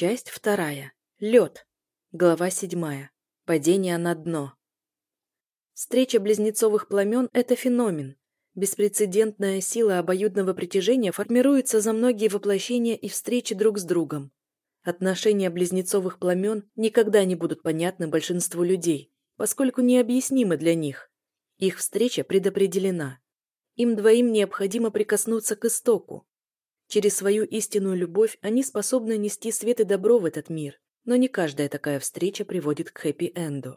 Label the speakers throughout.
Speaker 1: Часть вторая. Лед. Глава седьмая. Падение на дно. Встреча близнецовых пламен – это феномен. Беспрецедентная сила обоюдного притяжения формируется за многие воплощения и встречи друг с другом. Отношения близнецовых пламен никогда не будут понятны большинству людей, поскольку необъяснимы для них. Их встреча предопределена. Им двоим необходимо прикоснуться к истоку. Через свою истинную любовь они способны нести свет и добро в этот мир, но не каждая такая встреча приводит к хэппи-энду.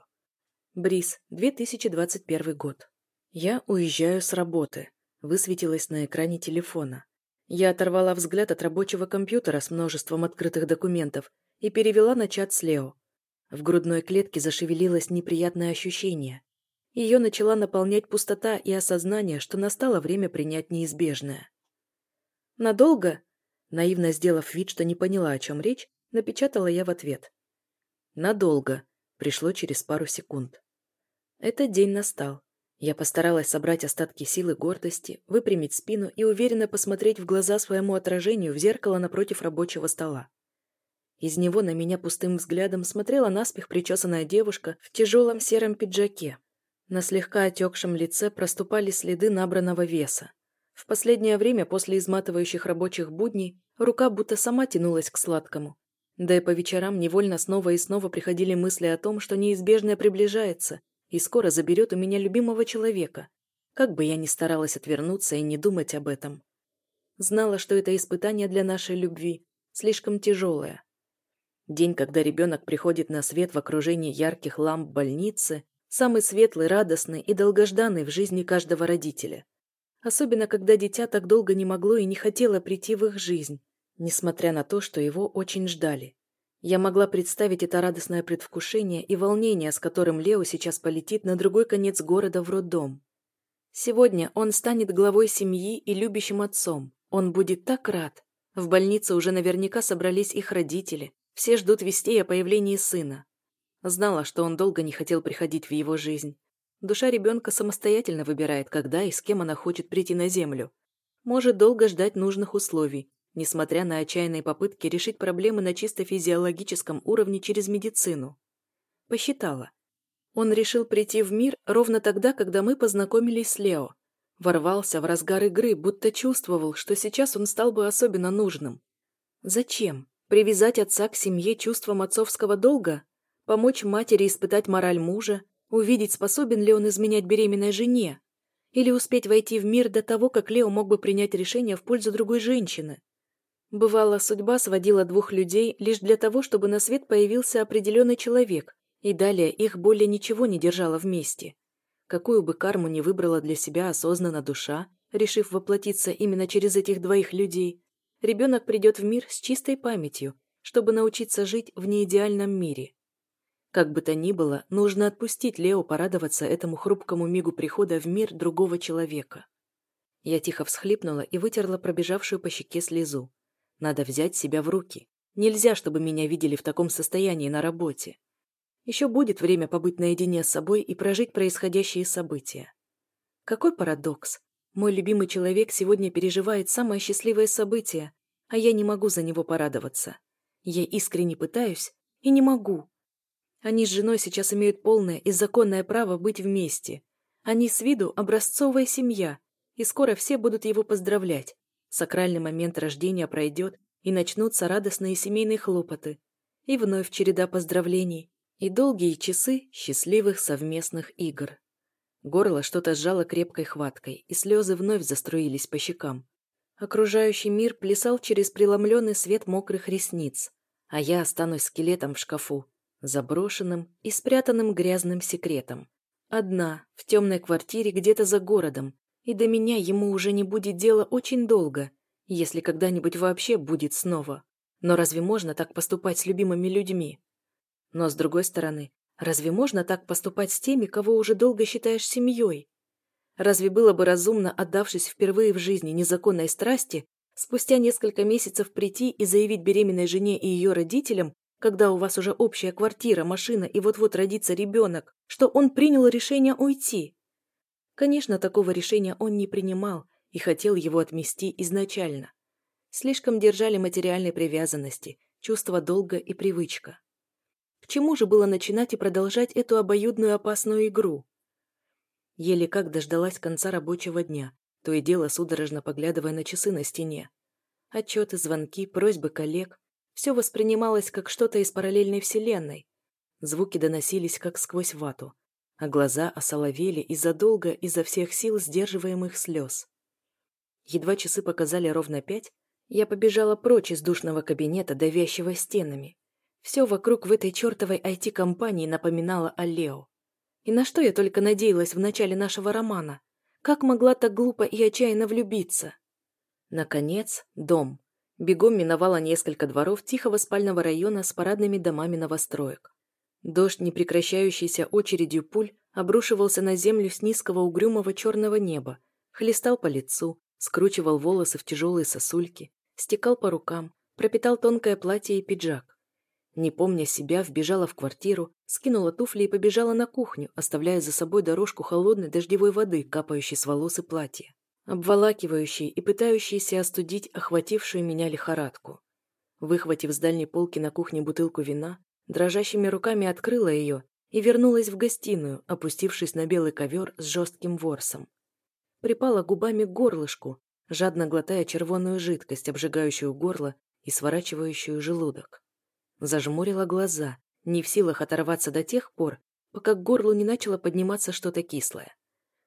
Speaker 1: Бриз, 2021 год. Я уезжаю с работы. Высветилось на экране телефона. Я оторвала взгляд от рабочего компьютера с множеством открытых документов и перевела на чат с Лео. В грудной клетке зашевелилось неприятное ощущение. Ее начала наполнять пустота и осознание, что настало время принять неизбежное. «Надолго?» Наивно сделав вид, что не поняла, о чем речь, напечатала я в ответ. «Надолго», пришло через пару секунд. Этот день настал. Я постаралась собрать остатки силы гордости, выпрямить спину и уверенно посмотреть в глаза своему отражению в зеркало напротив рабочего стола. Из него на меня пустым взглядом смотрела наспех причесанная девушка в тяжелом сером пиджаке. На слегка отекшем лице проступали следы набранного веса. В последнее время, после изматывающих рабочих будней, рука будто сама тянулась к сладкому. Да и по вечерам невольно снова и снова приходили мысли о том, что неизбежное приближается, и скоро заберет у меня любимого человека. Как бы я ни старалась отвернуться и не думать об этом. Знала, что это испытание для нашей любви слишком тяжелое. День, когда ребенок приходит на свет в окружении ярких ламп больницы, самый светлый, радостный и долгожданный в жизни каждого родителя. Особенно, когда дитя так долго не могло и не хотело прийти в их жизнь, несмотря на то, что его очень ждали. Я могла представить это радостное предвкушение и волнение, с которым Лео сейчас полетит на другой конец города в роддом. Сегодня он станет главой семьи и любящим отцом. Он будет так рад. В больнице уже наверняка собрались их родители. Все ждут вестей о появлении сына. Знала, что он долго не хотел приходить в его жизнь. Душа ребенка самостоятельно выбирает, когда и с кем она хочет прийти на землю. Может долго ждать нужных условий, несмотря на отчаянные попытки решить проблемы на чисто физиологическом уровне через медицину. Посчитала. Он решил прийти в мир ровно тогда, когда мы познакомились с Лео. Ворвался в разгар игры, будто чувствовал, что сейчас он стал бы особенно нужным. Зачем? Привязать отца к семье чувством отцовского долга? Помочь матери испытать мораль мужа? Увидеть, способен ли он изменять беременной жене? Или успеть войти в мир до того, как Лео мог бы принять решение в пользу другой женщины? Бывало, судьба сводила двух людей лишь для того, чтобы на свет появился определенный человек, и далее их более ничего не держало вместе. Какую бы карму ни выбрала для себя осознанно душа, решив воплотиться именно через этих двоих людей, ребенок придет в мир с чистой памятью, чтобы научиться жить в неидеальном мире. Как бы то ни было, нужно отпустить Лео порадоваться этому хрупкому мигу прихода в мир другого человека. Я тихо всхлипнула и вытерла пробежавшую по щеке слезу. Надо взять себя в руки. Нельзя, чтобы меня видели в таком состоянии на работе. Еще будет время побыть наедине с собой и прожить происходящие события. Какой парадокс. Мой любимый человек сегодня переживает самое счастливое событие, а я не могу за него порадоваться. Я искренне пытаюсь и не могу. Они с женой сейчас имеют полное и законное право быть вместе. Они с виду образцовая семья, и скоро все будут его поздравлять. Сакральный момент рождения пройдет, и начнутся радостные семейные хлопоты. И вновь череда поздравлений, и долгие часы счастливых совместных игр. Горло что-то сжало крепкой хваткой, и слезы вновь заструились по щекам. Окружающий мир плясал через преломленный свет мокрых ресниц, а я останусь скелетом в шкафу, заброшенным и спрятанным грязным секретом. Одна, в темной квартире где-то за городом, и до меня ему уже не будет дела очень долго, если когда-нибудь вообще будет снова. Но разве можно так поступать с любимыми людьми? Но, с другой стороны, разве можно так поступать с теми, кого уже долго считаешь семьей? Разве было бы разумно, отдавшись впервые в жизни незаконной страсти, спустя несколько месяцев прийти и заявить беременной жене и ее родителям, когда у вас уже общая квартира, машина и вот-вот родится ребенок, что он принял решение уйти? Конечно, такого решения он не принимал и хотел его отмести изначально. Слишком держали материальной привязанности, чувство долга и привычка. К чему же было начинать и продолжать эту обоюдную опасную игру? Еле как дождалась конца рабочего дня, то и дело судорожно поглядывая на часы на стене. Отчеты, звонки, просьбы коллег – все воспринималось как что-то из параллельной вселенной. Звуки доносились как сквозь вату, а глаза осоловели из-за долга, изо всех сил сдерживаемых слез. Едва часы показали ровно пять, я побежала прочь из душного кабинета, давящего стенами. Все вокруг в этой чертовой IT-компании напоминало о Лео. И на что я только надеялась в начале нашего романа? Как могла так глупо и отчаянно влюбиться? Наконец, дом. Бегом миновала несколько дворов тихого спального района с парадными домами новостроек. Дождь, не прекращающийся очередью пуль, обрушивался на землю с низкого угрюмого черного неба, хлестал по лицу, скручивал волосы в тяжелые сосульки, стекал по рукам, пропитал тонкое платье и пиджак. Не помня себя, вбежала в квартиру, скинула туфли и побежала на кухню, оставляя за собой дорожку холодной дождевой воды, капающей с волос и платья, обволакивающей и пытающейся остудить охватившую меня лихорадку. Выхватив с дальней полки на кухне бутылку вина, дрожащими руками открыла ее и вернулась в гостиную, опустившись на белый ковер с жестким ворсом. Припала губами к горлышку, жадно глотая червонную жидкость, обжигающую горло и сворачивающую желудок. Зажмурила глаза, не в силах оторваться до тех пор, пока к горлу не начало подниматься что-то кислое.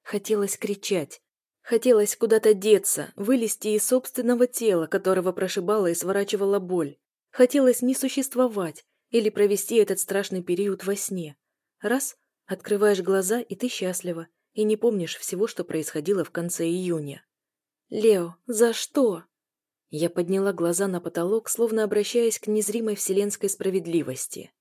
Speaker 1: Хотелось кричать. Хотелось куда-то деться, вылезти из собственного тела, которого прошибала и сворачивала боль. Хотелось не существовать или провести этот страшный период во сне. Раз — открываешь глаза, и ты счастлива, и не помнишь всего, что происходило в конце июня. «Лео, за что?» Я подняла глаза на потолок, словно обращаясь к незримой вселенской справедливости.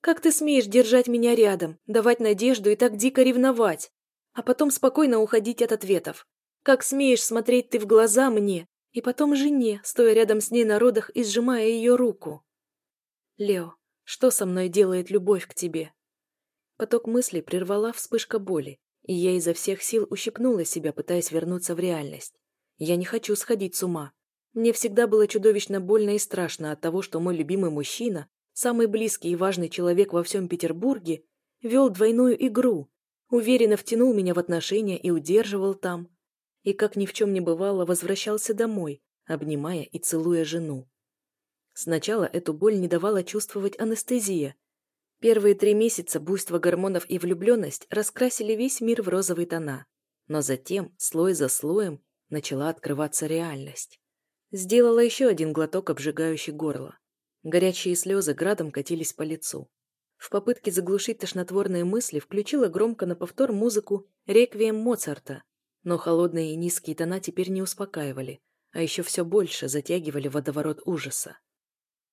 Speaker 1: «Как ты смеешь держать меня рядом, давать надежду и так дико ревновать, а потом спокойно уходить от ответов? Как смеешь смотреть ты в глаза мне и потом жене, стоя рядом с ней на родах и сжимая ее руку? Лео, что со мной делает любовь к тебе?» Поток мыслей прервала вспышка боли, и я изо всех сил ущипнула себя, пытаясь вернуться в реальность. Я не хочу сходить с ума. Мне всегда было чудовищно больно и страшно от того, что мой любимый мужчина, самый близкий и важный человек во всем Петербурге, вел двойную игру, уверенно втянул меня в отношения и удерживал там. И, как ни в чем не бывало, возвращался домой, обнимая и целуя жену. Сначала эту боль не давала чувствовать анестезия. Первые три месяца буйства гормонов и влюбленность раскрасили весь мир в розовые тона. Но затем, слой за слоем, начала открываться реальность. Сделала еще один глоток, обжигающий горло. Горячие слезы градом катились по лицу. В попытке заглушить тошнотворные мысли включила громко на повтор музыку «Реквием Моцарта», но холодные и низкие тона теперь не успокаивали, а еще все больше затягивали водоворот ужаса.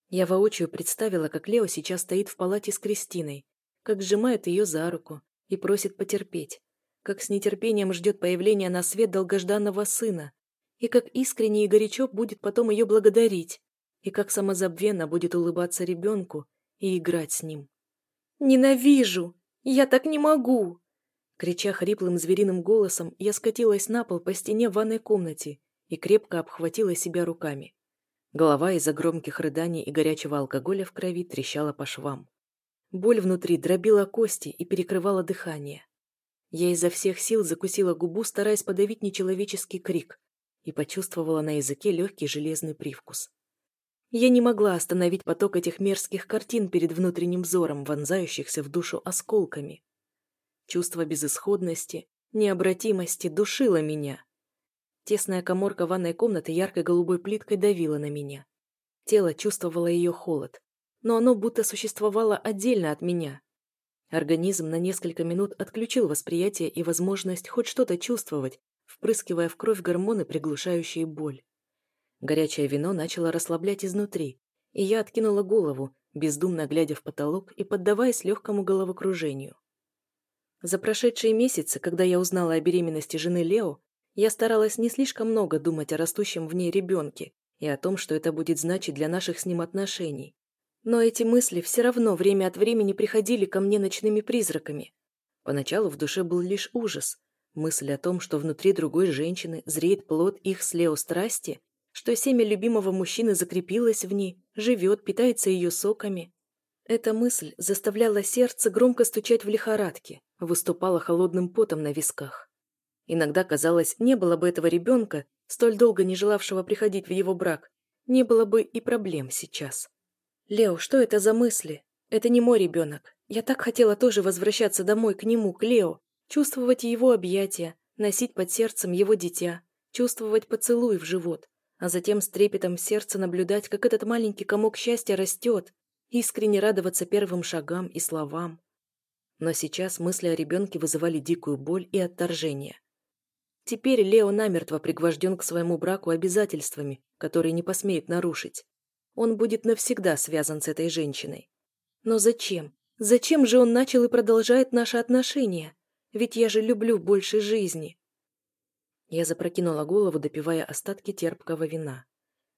Speaker 1: Я воочию представила, как Лео сейчас стоит в палате с Кристиной, как сжимает ее за руку и просит потерпеть, как с нетерпением ждет появления на свет долгожданного сына, и как искренне и горячо будет потом ее благодарить, и как самозабвенно будет улыбаться ребенку и играть с ним. «Ненавижу! Я так не могу!» Крича хриплым звериным голосом, я скатилась на пол по стене в ванной комнате и крепко обхватила себя руками. Голова из-за громких рыданий и горячего алкоголя в крови трещала по швам. Боль внутри дробила кости и перекрывала дыхание. Я изо всех сил закусила губу, стараясь подавить нечеловеческий крик, и почувствовала на языке легкий железный привкус. Я не могла остановить поток этих мерзких картин перед внутренним взором, вонзающихся в душу осколками. Чувство безысходности, необратимости душило меня. Тесная коморка ванной комнаты яркой голубой плиткой давила на меня. Тело чувствовало ее холод, но оно будто существовало отдельно от меня. Организм на несколько минут отключил восприятие и возможность хоть что-то чувствовать, впрыскивая в кровь гормоны, приглушающие боль. Горячее вино начало расслаблять изнутри, и я откинула голову, бездумно глядя в потолок и поддаваясь легкому головокружению. За прошедшие месяцы, когда я узнала о беременности жены Лео, я старалась не слишком много думать о растущем в ней ребенке и о том, что это будет значить для наших с ним отношений. Но эти мысли все равно время от времени приходили ко мне ночными призраками. Поначалу в душе был лишь ужас, Мысль о том, что внутри другой женщины зреет плод их с Лео страсти, что семя любимого мужчины закрепилось в ней, живет, питается ее соками. Эта мысль заставляла сердце громко стучать в лихорадке, выступала холодным потом на висках. Иногда казалось, не было бы этого ребенка, столь долго не желавшего приходить в его брак, не было бы и проблем сейчас. «Лео, что это за мысли? Это не мой ребенок. Я так хотела тоже возвращаться домой, к нему, к Лео, чувствовать его объятия, носить под сердцем его дитя, чувствовать поцелуй в живот, а затем с трепетом сердца наблюдать, как этот маленький комок счастья растет, искренне радоваться первым шагам и словам. Но сейчас мысли о ребенке вызывали дикую боль и отторжение. Теперь Лео намертво пригвожден к своему браку обязательствами, которые не посмеет нарушить. Он будет навсегда связан с этой женщиной. Но зачем? Зачем же он начал и продолжает наши отношения? Ведь я же люблю больше жизни. Я запрокинула голову, допивая остатки терпкого вина.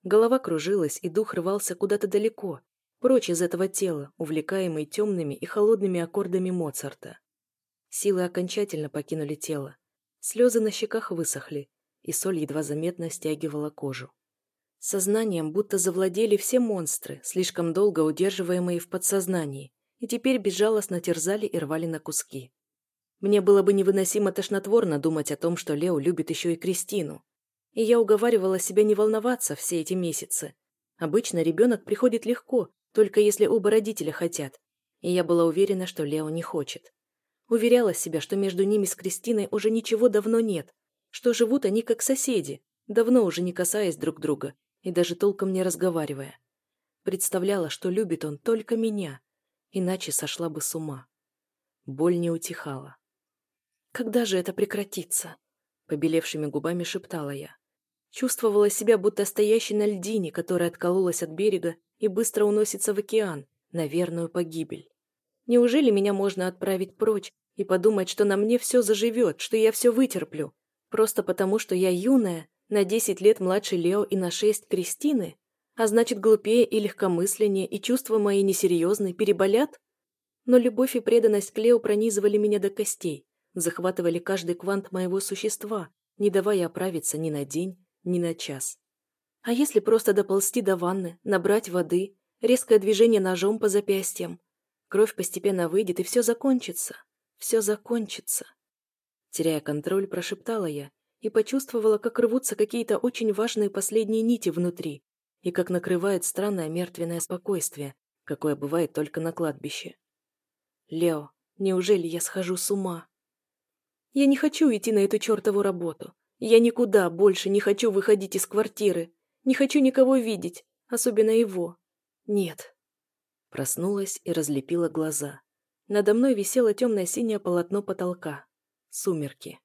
Speaker 1: Голова кружилась, и дух рвался куда-то далеко, прочь из этого тела, увлекаемый темными и холодными аккордами Моцарта. Силы окончательно покинули тело. Слезы на щеках высохли, и соль едва заметно стягивала кожу. Сознанием будто завладели все монстры, слишком долго удерживаемые в подсознании, и теперь безжалостно терзали и рвали на куски. Мне было бы невыносимо тошнотворно думать о том, что Лео любит еще и Кристину. И я уговаривала себя не волноваться все эти месяцы. Обычно ребенок приходит легко, только если оба родителя хотят. И я была уверена, что Лео не хочет. Уверяла себя, что между ними с Кристиной уже ничего давно нет, что живут они как соседи, давно уже не касаясь друг друга и даже толком не разговаривая. Представляла, что любит он только меня, иначе сошла бы с ума. Боль не утихала. Когда же это прекратится? Побелевшими губами шептала я. Чувствовала себя, будто стоящей на льдине, которая откололась от берега и быстро уносится в океан, на верную погибель. Неужели меня можно отправить прочь и подумать, что на мне все заживет, что я все вытерплю? Просто потому, что я юная, на десять лет младше Лео и на шесть Кристины? А значит, глупее и легкомысленнее, и чувства мои несерьезные переболят? Но любовь и преданность к Лео пронизывали меня до костей захватывали каждый квант моего существа, не давая оправиться ни на день, ни на час. А если просто доползти до ванны, набрать воды, резкое движение ножом по запястьям? Кровь постепенно выйдет, и все закончится. Все закончится. Теряя контроль, прошептала я и почувствовала, как рвутся какие-то очень важные последние нити внутри и как накрывает странное мертвенное спокойствие, какое бывает только на кладбище. Лео, неужели я схожу с ума? Я не хочу идти на эту чертову работу. Я никуда больше не хочу выходить из квартиры. Не хочу никого видеть, особенно его. Нет. Проснулась и разлепила глаза. Надо мной висело темное синее полотно потолка. Сумерки.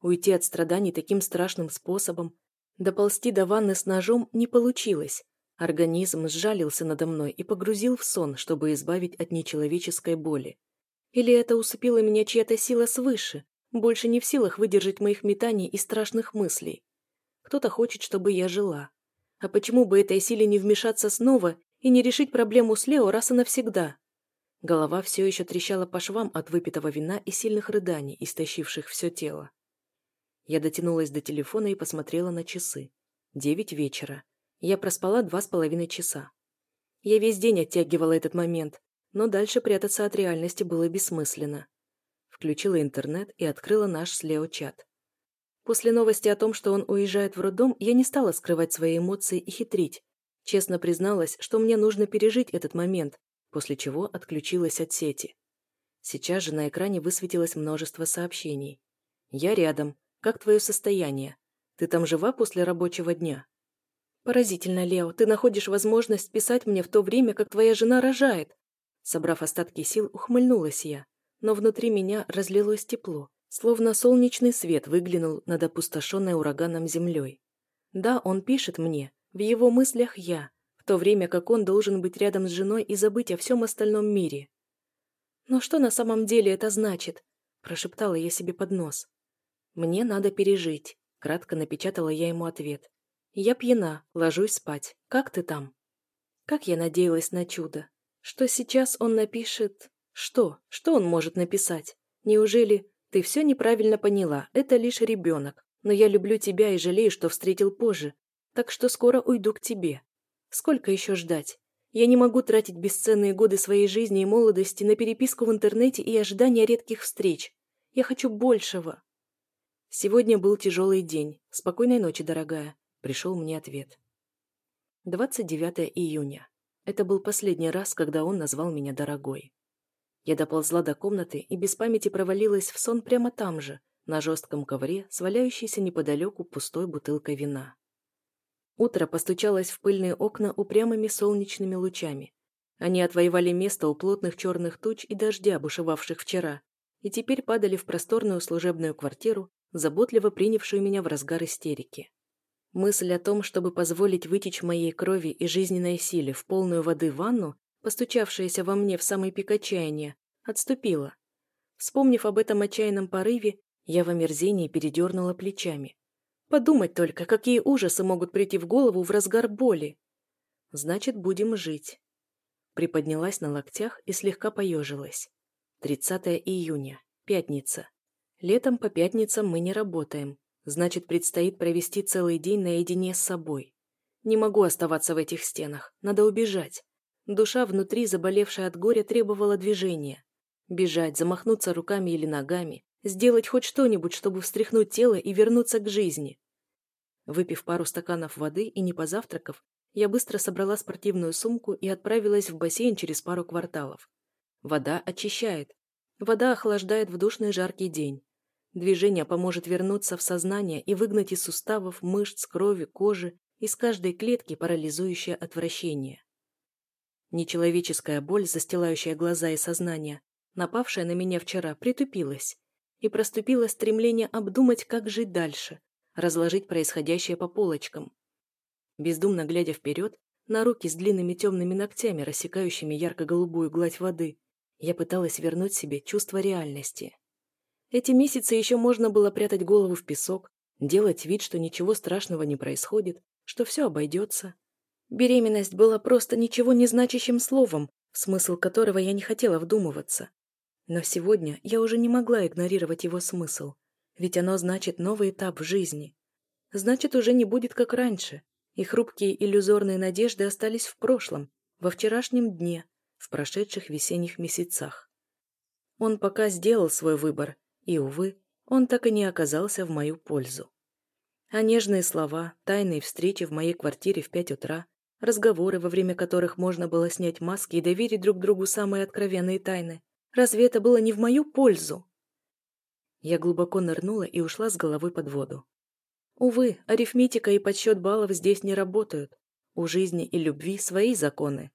Speaker 1: Уйти от страданий таким страшным способом, доползти до ванны с ножом не получилось. Организм сжалился надо мной и погрузил в сон, чтобы избавить от нечеловеческой боли. Или это усыпила меня чья-то сила свыше, больше не в силах выдержать моих метаний и страшных мыслей. Кто-то хочет, чтобы я жила. А почему бы этой силе не вмешаться снова и не решить проблему с Лео раз и навсегда? Голова все еще трещала по швам от выпитого вина и сильных рыданий, истощивших все тело. Я дотянулась до телефона и посмотрела на часы. Девять вечера. Я проспала два с половиной часа. Я весь день оттягивала этот момент, но дальше прятаться от реальности было бессмысленно включила интернет и открыла наш с Лео чат. После новости о том, что он уезжает в роддом, я не стала скрывать свои эмоции и хитрить. Честно призналась, что мне нужно пережить этот момент, после чего отключилась от сети. Сейчас же на экране высветилось множество сообщений. «Я рядом. Как твое состояние? Ты там жива после рабочего дня?» «Поразительно, Лео, ты находишь возможность писать мне в то время, как твоя жена рожает». Собрав остатки сил, ухмыльнулась я но внутри меня разлилось тепло, словно солнечный свет выглянул над опустошенной ураганом землей. Да, он пишет мне, в его мыслях я, в то время как он должен быть рядом с женой и забыть о всем остальном мире. «Но что на самом деле это значит?» – прошептала я себе под нос. «Мне надо пережить», – кратко напечатала я ему ответ. «Я пьяна, ложусь спать. Как ты там?» Как я надеялась на чудо. Что сейчас он напишет что? Что он может написать? Неужели ты все неправильно поняла? Это лишь ребенок. Но я люблю тебя и жалею, что встретил позже. Так что скоро уйду к тебе. Сколько еще ждать? Я не могу тратить бесценные годы своей жизни и молодости на переписку в интернете и ожидание редких встреч. Я хочу большего. Сегодня был тяжелый день. Спокойной ночи, дорогая. Пришел мне ответ. 29 июня. Это был последний раз, когда он назвал меня дорогой. Я доползла до комнаты и без памяти провалилась в сон прямо там же, на жестком ковре, сваляющейся неподалеку пустой бутылкой вина. Утро постучалось в пыльные окна упрямыми солнечными лучами. Они отвоевали место у плотных черных туч и дождя, бушевавших вчера, и теперь падали в просторную служебную квартиру, заботливо принявшую меня в разгар истерики. Мысль о том, чтобы позволить вытечь моей крови и жизненной силе в полную воды ванну, постучавшаяся во мне в самый пик отчаяния, отступила. Вспомнив об этом отчаянном порыве, я в омерзении передернула плечами. Подумать только, какие ужасы могут прийти в голову в разгар боли. Значит, будем жить. Приподнялась на локтях и слегка поежилась. 30 июня. Пятница. Летом по пятницам мы не работаем. Значит, предстоит провести целый день наедине с собой. Не могу оставаться в этих стенах. Надо убежать. Душа внутри, заболевшая от горя, требовала движения. Бежать, замахнуться руками или ногами, сделать хоть что-нибудь, чтобы встряхнуть тело и вернуться к жизни. Выпив пару стаканов воды и не позавтракав, я быстро собрала спортивную сумку и отправилась в бассейн через пару кварталов. Вода очищает. Вода охлаждает в душный жаркий день. Движение поможет вернуться в сознание и выгнать из суставов, мышц, крови, кожи, из каждой клетки парализующее отвращение. Нечеловеческая боль, застилающая глаза и сознание, напавшая на меня вчера, притупилась, и проступило стремление обдумать, как жить дальше, разложить происходящее по полочкам. Бездумно глядя вперед, на руки с длинными темными ногтями, рассекающими ярко-голубую гладь воды, я пыталась вернуть себе чувство реальности. Эти месяцы еще можно было прятать голову в песок, делать вид, что ничего страшного не происходит, что все обойдется. Беременность была просто ничего не значащим словом, смысл которого я не хотела вдумываться. Но сегодня я уже не могла игнорировать его смысл, ведь оно значит новый этап в жизни. Значит, уже не будет как раньше, и хрупкие иллюзорные надежды остались в прошлом, во вчерашнем дне, в прошедших весенних месяцах. Он пока сделал свой выбор, и, увы, он так и не оказался в мою пользу. А нежные слова, тайные встречи в моей квартире в пять утра, разговоры, во время которых можно было снять маски и доверить друг другу самые откровенные тайны, разве это было не в мою пользу? Я глубоко нырнула и ушла с головой под воду. Увы, арифметика и подсчет баллов здесь не работают. У жизни и любви свои законы.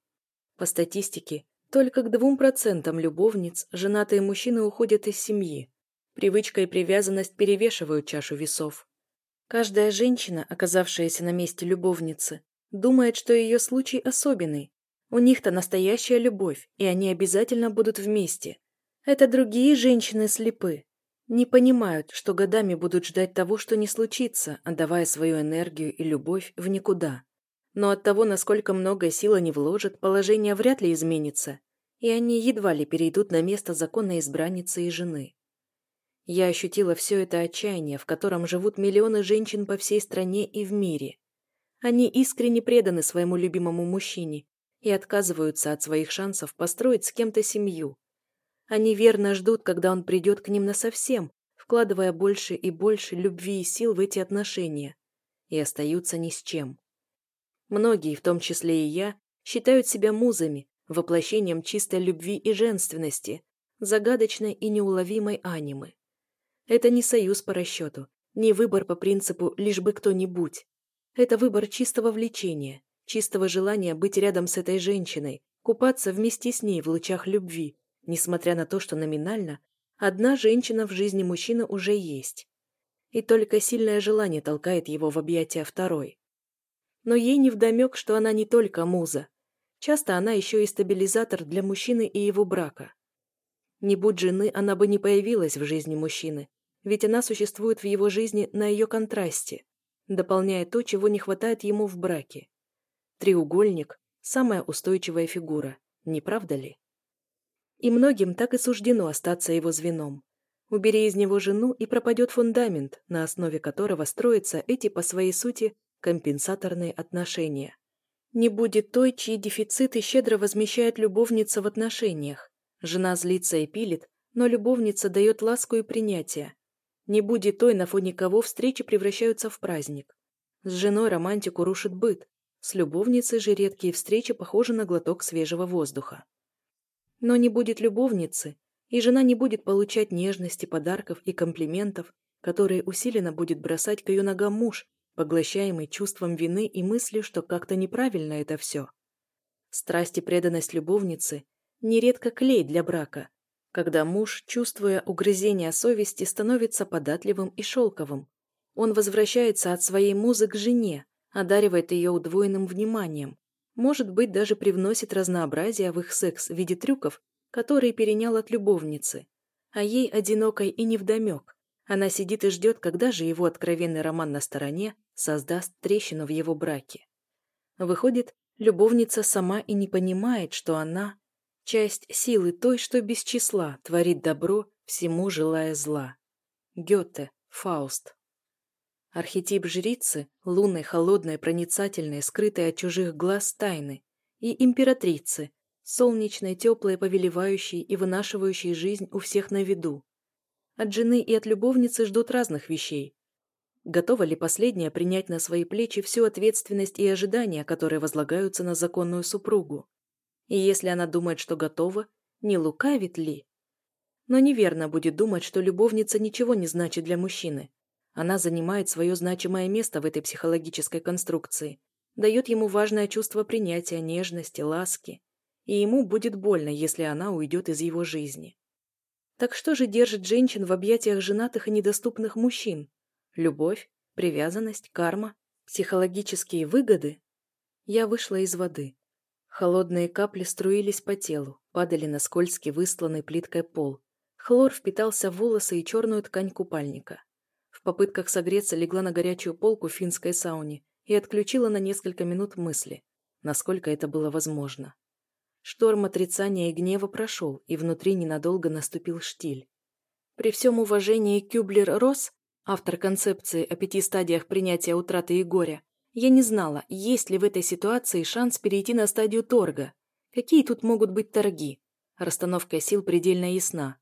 Speaker 1: По статистике, только к двум процентам любовниц женатые мужчины уходят из семьи, Привычка и привязанность перевешивают чашу весов. Каждая женщина, оказавшаяся на месте любовницы, думает, что ее случай особенный. У них-то настоящая любовь, и они обязательно будут вместе. Это другие женщины слепы. Не понимают, что годами будут ждать того, что не случится, отдавая свою энергию и любовь в никуда. Но от того, насколько много сил они вложат, положение вряд ли изменится, и они едва ли перейдут на место законной избранницы и жены. Я ощутила все это отчаяние, в котором живут миллионы женщин по всей стране и в мире. Они искренне преданы своему любимому мужчине и отказываются от своих шансов построить с кем-то семью. Они верно ждут, когда он придет к ним насовсем, вкладывая больше и больше любви и сил в эти отношения, и остаются ни с чем. Многие, в том числе и я, считают себя музами, воплощением чистой любви и женственности, загадочной и неуловимой анимы. Это не союз по расчету, не выбор по принципу «лишь бы кто-нибудь». Это выбор чистого влечения, чистого желания быть рядом с этой женщиной, купаться вместе с ней в лучах любви, несмотря на то, что номинально одна женщина в жизни мужчины уже есть. И только сильное желание толкает его в объятия второй. Но ей невдомек, что она не только муза. Часто она еще и стабилизатор для мужчины и его брака. Не будь жены, она бы не появилась в жизни мужчины, ведь она существует в его жизни на ее контрасте, дополняя то, чего не хватает ему в браке. Треугольник – самая устойчивая фигура, не правда ли? И многим так и суждено остаться его звеном. Убери из него жену, и пропадет фундамент, на основе которого строятся эти, по своей сути, компенсаторные отношения. Не будет той, чьи дефициты щедро возмещает любовница в отношениях. Жена злится и пилит, но любовница дает ласку и принятие. Не будет той, на фоне кого встречи превращаются в праздник. С женой романтику рушит быт, с любовницей же редкие встречи похожи на глоток свежего воздуха. Но не будет любовницы, и жена не будет получать нежности, подарков и комплиментов, которые усиленно будет бросать к ее ногам муж, поглощаемый чувством вины и мыслью, что как-то неправильно это все. Страсть и преданность любовницы – нередко клей для брака, когда муж, чувствуя угрызение совести, становится податливым и шелковым. Он возвращается от своей музы к жене, одаривает ее удвоенным вниманием, может быть, даже привносит разнообразие в их секс в виде трюков, которые перенял от любовницы. А ей одинокой и невдомек. Она сидит и ждет, когда же его откровенный роман на стороне создаст трещину в его браке. Выходит, любовница сама и не понимает, что она – часть силы той, что без числа творит добро, всему желая зла. Гёте, Фауст. Архетип жрицы, лунной, холодной, проницательной, скрытой от чужих глаз тайны, и императрицы, солнечной, теплой, повелевающей и вынашивающей жизнь у всех на виду. От жены и от любовницы ждут разных вещей. Готова ли последняя принять на свои плечи всю ответственность и ожидания, которые возлагаются на законную супругу? И если она думает, что готова, не лукавит ли? Но неверно будет думать, что любовница ничего не значит для мужчины. Она занимает свое значимое место в этой психологической конструкции, дает ему важное чувство принятия, нежности, ласки. И ему будет больно, если она уйдет из его жизни. Так что же держит женщин в объятиях женатых и недоступных мужчин? Любовь, привязанность, карма, психологические выгоды? Я вышла из воды. Холодные капли струились по телу, падали на скользкий выстланный плиткой пол. Хлор впитался в волосы и черную ткань купальника. В попытках согреться легла на горячую полку финской сауне и отключила на несколько минут мысли, насколько это было возможно. Шторм отрицания и гнева прошел, и внутри ненадолго наступил штиль. При всем уважении Кюблер-Росс, автор концепции о пяти стадиях принятия утраты и горя, я не знала, есть ли в этой ситуации шанс перейти на стадию торга. Какие тут могут быть торги? Расстановка сил предельно ясна.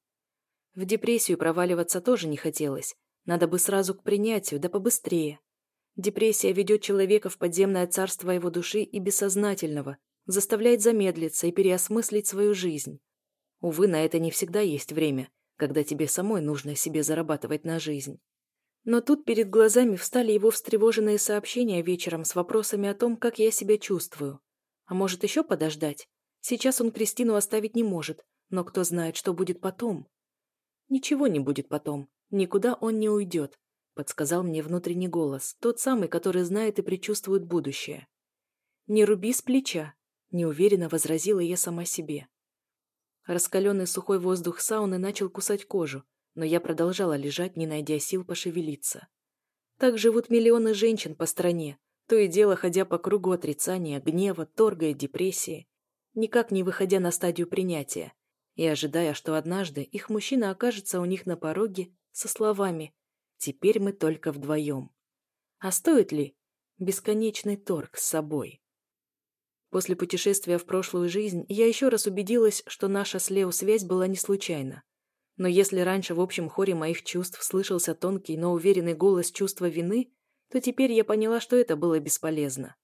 Speaker 1: В депрессию проваливаться тоже не хотелось, надо бы сразу к принятию, да побыстрее. Депрессия ведет человека в подземное царство его души и бессознательного, заставляет замедлиться и переосмыслить свою жизнь. Увы, на это не всегда есть время, когда тебе самой нужно себе зарабатывать на жизнь. Но тут перед глазами встали его встревоженные сообщения вечером с вопросами о том, как я себя чувствую. А может еще подождать? Сейчас он Кристину оставить не может, но кто знает, что будет потом. Ничего не будет потом. «Никуда он не уйдет», — подсказал мне внутренний голос, тот самый, который знает и предчувствует будущее. «Не руби с плеча», — неуверенно возразила я сама себе. Раскаленный сухой воздух сауны начал кусать кожу, но я продолжала лежать, не найдя сил пошевелиться. Так живут миллионы женщин по стране, то и дело ходя по кругу отрицания, гнева, торга и депрессии, никак не выходя на стадию принятия, и ожидая, что однажды их мужчина окажется у них на пороге со словами «Теперь мы только вдвоем». А стоит ли бесконечный торг с собой? После путешествия в прошлую жизнь я еще раз убедилась, что наша с Лео связь была не случайна. Но если раньше в общем хоре моих чувств слышался тонкий, но уверенный голос чувства вины, то теперь я поняла, что это было бесполезно.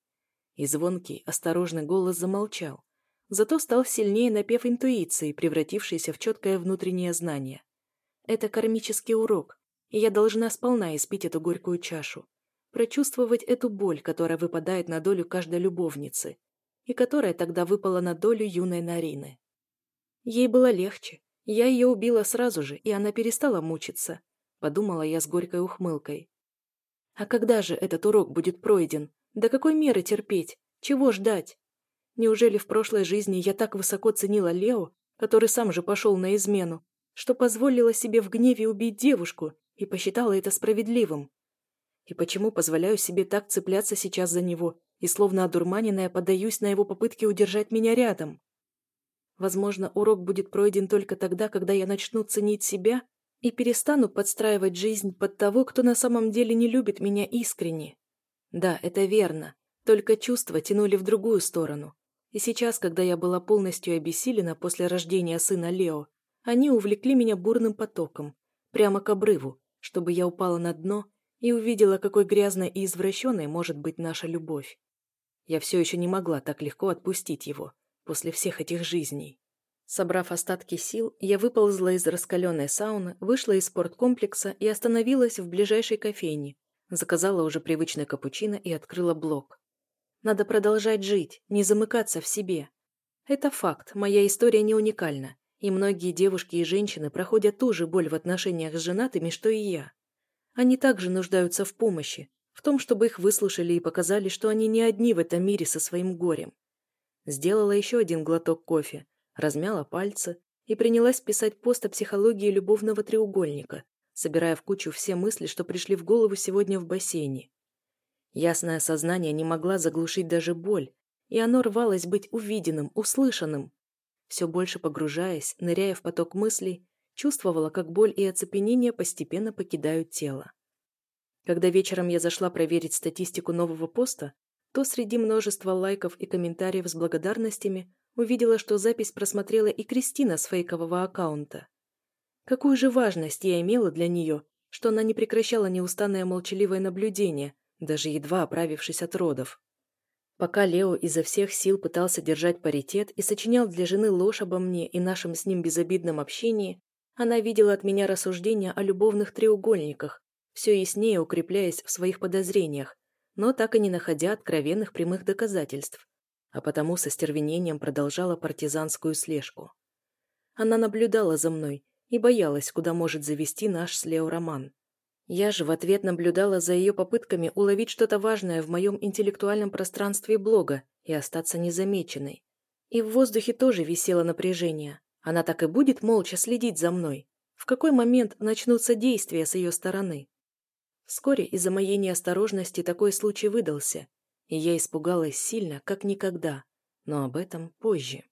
Speaker 1: И звонкий, осторожный голос замолчал. Зато стал сильнее напев интуиции, превратившийся в четкое внутреннее знание. Это кармический урок, и я должна сполна испить эту горькую чашу, прочувствовать эту боль, которая выпадает на долю каждой любовницы, и которая тогда выпала на долю юной Нарины. Ей было легче. Я ее убила сразу же, и она перестала мучиться, подумала я с горькой ухмылкой. А когда же этот урок будет пройден? До какой меры терпеть? Чего ждать? Неужели в прошлой жизни я так высоко ценила Лео, который сам же пошел на измену, что позволила себе в гневе убить девушку и посчитала это справедливым. И почему позволяю себе так цепляться сейчас за него и словно одурманенная поддаюсь на его попытки удержать меня рядом? Возможно, урок будет пройден только тогда, когда я начну ценить себя и перестану подстраивать жизнь под того, кто на самом деле не любит меня искренне. Да, это верно. Только чувства тянули в другую сторону. И сейчас, когда я была полностью обессилена после рождения сына Лео, они увлекли меня бурным потоком, прямо к обрыву, чтобы я упала на дно и увидела, какой грязной и извращенной может быть наша любовь. Я все еще не могла так легко отпустить его после всех этих жизней. Собрав остатки сил, я выползла из раскаленной сауны, вышла из спорткомплекса и остановилась в ближайшей кофейне, заказала уже привычный капучино и открыла блог. Надо продолжать жить, не замыкаться в себе. Это факт, моя история не уникальна, и многие девушки и женщины проходят ту же боль в отношениях с женатыми, что и я. Они также нуждаются в помощи, в том, чтобы их выслушали и показали, что они не одни в этом мире со своим горем. Сделала еще один глоток кофе, размяла пальцы и принялась писать пост о психологии любовного треугольника, собирая в кучу все мысли, что пришли в голову сегодня в бассейне. Ясное сознание не могла заглушить даже боль, и оно рвалось быть увиденным, услышанным. Все больше погружаясь, ныряя в поток мыслей, чувствовала, как боль и оцепенение постепенно покидают тело. Когда вечером я зашла проверить статистику нового поста, то среди множества лайков и комментариев с благодарностями увидела, что запись просмотрела и Кристина с фейкового аккаунта. Какую же важность я имела для нее, что она не прекращала неустанное молчаливое наблюдение, даже едва оправившись от родов. Пока Лео изо всех сил пытался держать паритет и сочинял для жены ложь обо мне и нашем с ним безобидном общении, она видела от меня рассуждения о любовных треугольниках, все яснее укрепляясь в своих подозрениях, но так и не находя откровенных прямых доказательств, а потому со стервенением продолжала партизанскую слежку. Она наблюдала за мной и боялась, куда может завести наш с Лео роман. Я же в ответ наблюдала за ее попытками уловить что-то важное в моем интеллектуальном пространстве блога и остаться незамеченной. И в воздухе тоже висело напряжение. Она так и будет молча следить за мной. В какой момент начнутся действия с ее стороны? Вскоре из-за моей неосторожности такой случай выдался, и я испугалась сильно, как никогда, но об этом позже.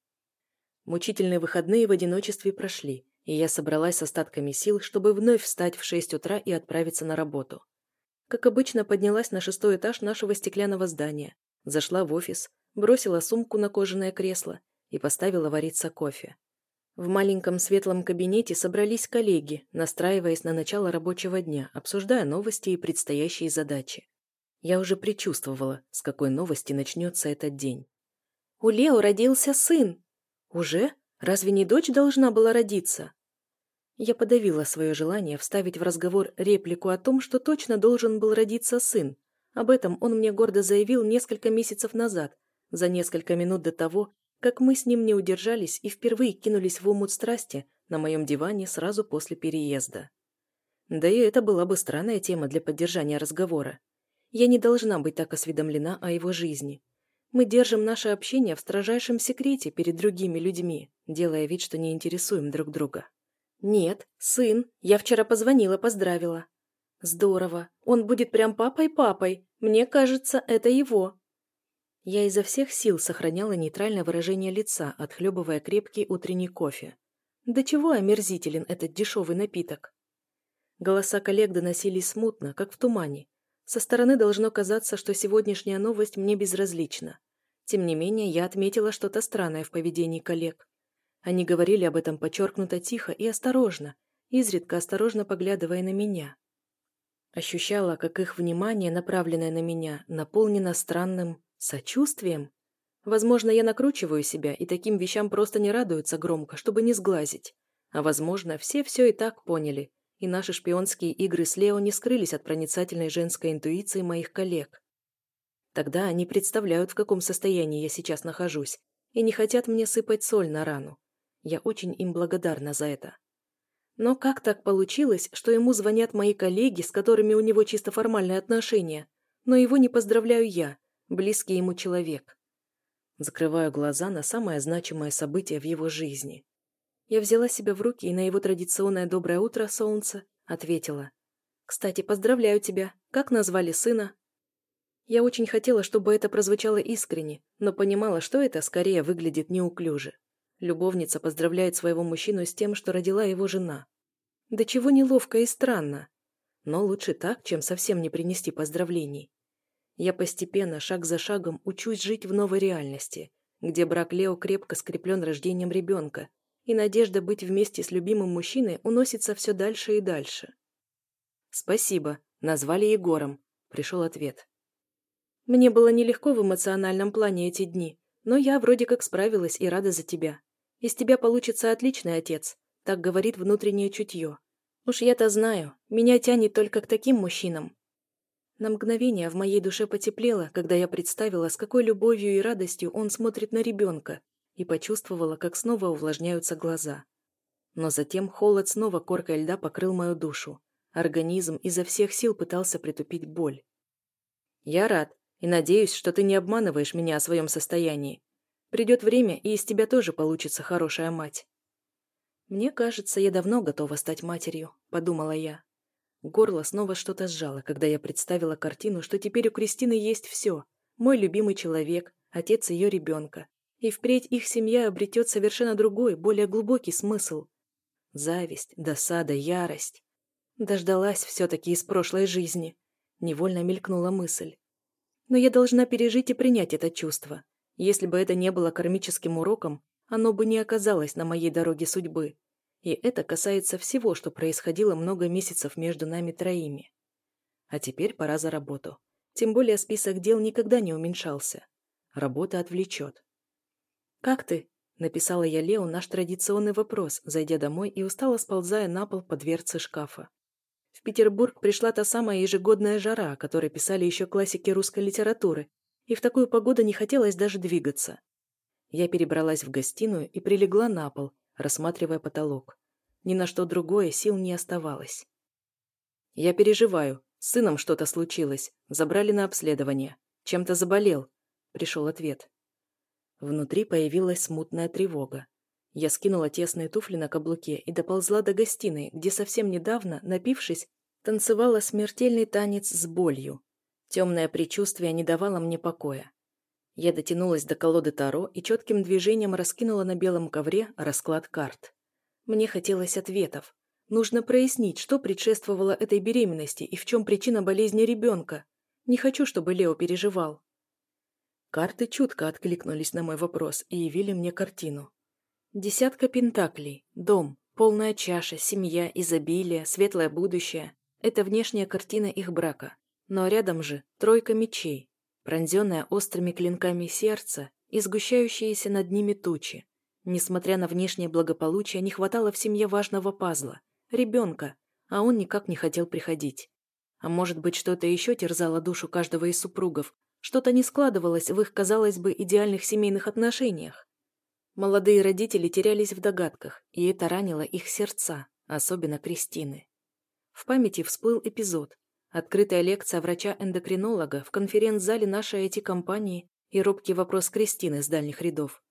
Speaker 1: Мучительные выходные в одиночестве прошли, и я собралась с остатками сил, чтобы вновь встать в 6 утра и отправиться на работу. Как обычно, поднялась на шестой этаж нашего стеклянного здания, зашла в офис, бросила сумку на кожаное кресло и поставила вариться кофе. В маленьком светлом кабинете собрались коллеги, настраиваясь на начало рабочего дня, обсуждая новости и предстоящие задачи. Я уже предчувствовала, с какой новости начнется этот день. «У Лео родился сын!» «Уже? Разве не дочь должна была родиться?» Я подавила свое желание вставить в разговор реплику о том, что точно должен был родиться сын. Об этом он мне гордо заявил несколько месяцев назад, за несколько минут до того, как мы с ним не удержались и впервые кинулись в умут страсти на моем диване сразу после переезда. Да и это была бы странная тема для поддержания разговора. Я не должна быть так осведомлена о его жизни. Мы держим наше общение в строжайшем секрете перед другими людьми, делая вид, что не интересуем друг друга. «Нет, сын. Я вчера позвонила, поздравила». «Здорово. Он будет прям папой-папой. Мне кажется, это его». Я изо всех сил сохраняла нейтральное выражение лица, отхлебывая крепкий утренний кофе. До чего омерзителен этот дешевый напиток? Голоса коллег доносились смутно, как в тумане. Со стороны должно казаться, что сегодняшняя новость мне безразлична. Тем не менее, я отметила что-то странное в поведении коллег. Они говорили об этом подчеркнуто тихо и осторожно, изредка осторожно поглядывая на меня. Ощущала, как их внимание, направленное на меня, наполнено странным сочувствием. Возможно, я накручиваю себя, и таким вещам просто не радуются громко, чтобы не сглазить. А возможно, все все и так поняли, и наши шпионские игры с Лео не скрылись от проницательной женской интуиции моих коллег. Тогда они представляют, в каком состоянии я сейчас нахожусь, и не хотят мне сыпать соль на рану. Я очень им благодарна за это. Но как так получилось, что ему звонят мои коллеги, с которыми у него чисто формальные отношения, но его не поздравляю я, близкий ему человек? Закрываю глаза на самое значимое событие в его жизни. Я взяла себя в руки и на его традиционное «доброе утро, солнце» ответила. «Кстати, поздравляю тебя. Как назвали сына?» Я очень хотела, чтобы это прозвучало искренне, но понимала, что это скорее выглядит неуклюже. Любовница поздравляет своего мужчину с тем, что родила его жена. Да чего неловко и странно. Но лучше так, чем совсем не принести поздравлений. Я постепенно, шаг за шагом, учусь жить в новой реальности, где брак Лео крепко скреплен рождением ребенка, и надежда быть вместе с любимым мужчиной уносится все дальше и дальше. «Спасибо. Назвали Егором», — пришел ответ. Мне было нелегко в эмоциональном плане эти дни, но я вроде как справилась и рада за тебя. Из тебя получится отличный отец, так говорит внутреннее чутье. Уж я-то знаю, меня тянет только к таким мужчинам. На мгновение в моей душе потеплело, когда я представила, с какой любовью и радостью он смотрит на ребенка, и почувствовала, как снова увлажняются глаза. Но затем холод снова коркой льда покрыл мою душу. Организм изо всех сил пытался притупить боль. «Я рад, и надеюсь, что ты не обманываешь меня о своем состоянии. Придет время, и из тебя тоже получится хорошая мать. Мне кажется, я давно готова стать матерью, подумала я. Горло снова что-то сжало, когда я представила картину, что теперь у Кристины есть все. Мой любимый человек, отец ее ребенка. И впредь их семья обретет совершенно другой, более глубокий смысл. Зависть, досада, ярость. Дождалась все-таки из прошлой жизни. Невольно мелькнула мысль. Но я должна пережить и принять это чувство. Если бы это не было кармическим уроком, оно бы не оказалось на моей дороге судьбы. И это касается всего, что происходило много месяцев между нами троими. А теперь пора за работу. Тем более список дел никогда не уменьшался. Работа отвлечет. «Как ты?» – написала я Лео наш традиционный вопрос, зайдя домой и устало сползая на пол по дверце шкафа. В Петербург пришла та самая ежегодная жара, о которой писали еще классики русской литературы, и в такую погоду не хотелось даже двигаться. Я перебралась в гостиную и прилегла на пол, рассматривая потолок. Ни на что другое сил не оставалось. «Я переживаю. С сыном что-то случилось. Забрали на обследование. Чем-то заболел», — пришел ответ. Внутри появилась смутная тревога. Я скинула тесные туфли на каблуке и доползла до гостиной, где совсем недавно, напившись, танцевала смертельный танец с болью. Темное предчувствие не давало мне покоя. Я дотянулась до колоды Таро и четким движением раскинула на белом ковре расклад карт. Мне хотелось ответов. Нужно прояснить, что предшествовало этой беременности и в чем причина болезни ребенка. Не хочу, чтобы Лео переживал. Карты чутко откликнулись на мой вопрос и явили мне картину. Десятка пентаклей, дом, полная чаша, семья, изобилие, светлое будущее – это внешняя картина их брака. Но рядом же тройка мечей, пронзенная острыми клинками сердца и сгущающиеся над ними тучи. Несмотря на внешнее благополучие, не хватало в семье важного пазла – ребенка, а он никак не хотел приходить. А может быть, что-то еще терзало душу каждого из супругов, что-то не складывалось в их, казалось бы, идеальных семейных отношениях. Молодые родители терялись в догадках, и это ранило их сердца, особенно Кристины. В памяти всплыл эпизод. Открытая лекция врача-эндокринолога в конференц-зале нашей IT-компании и робкий вопрос Кристины с дальних рядов.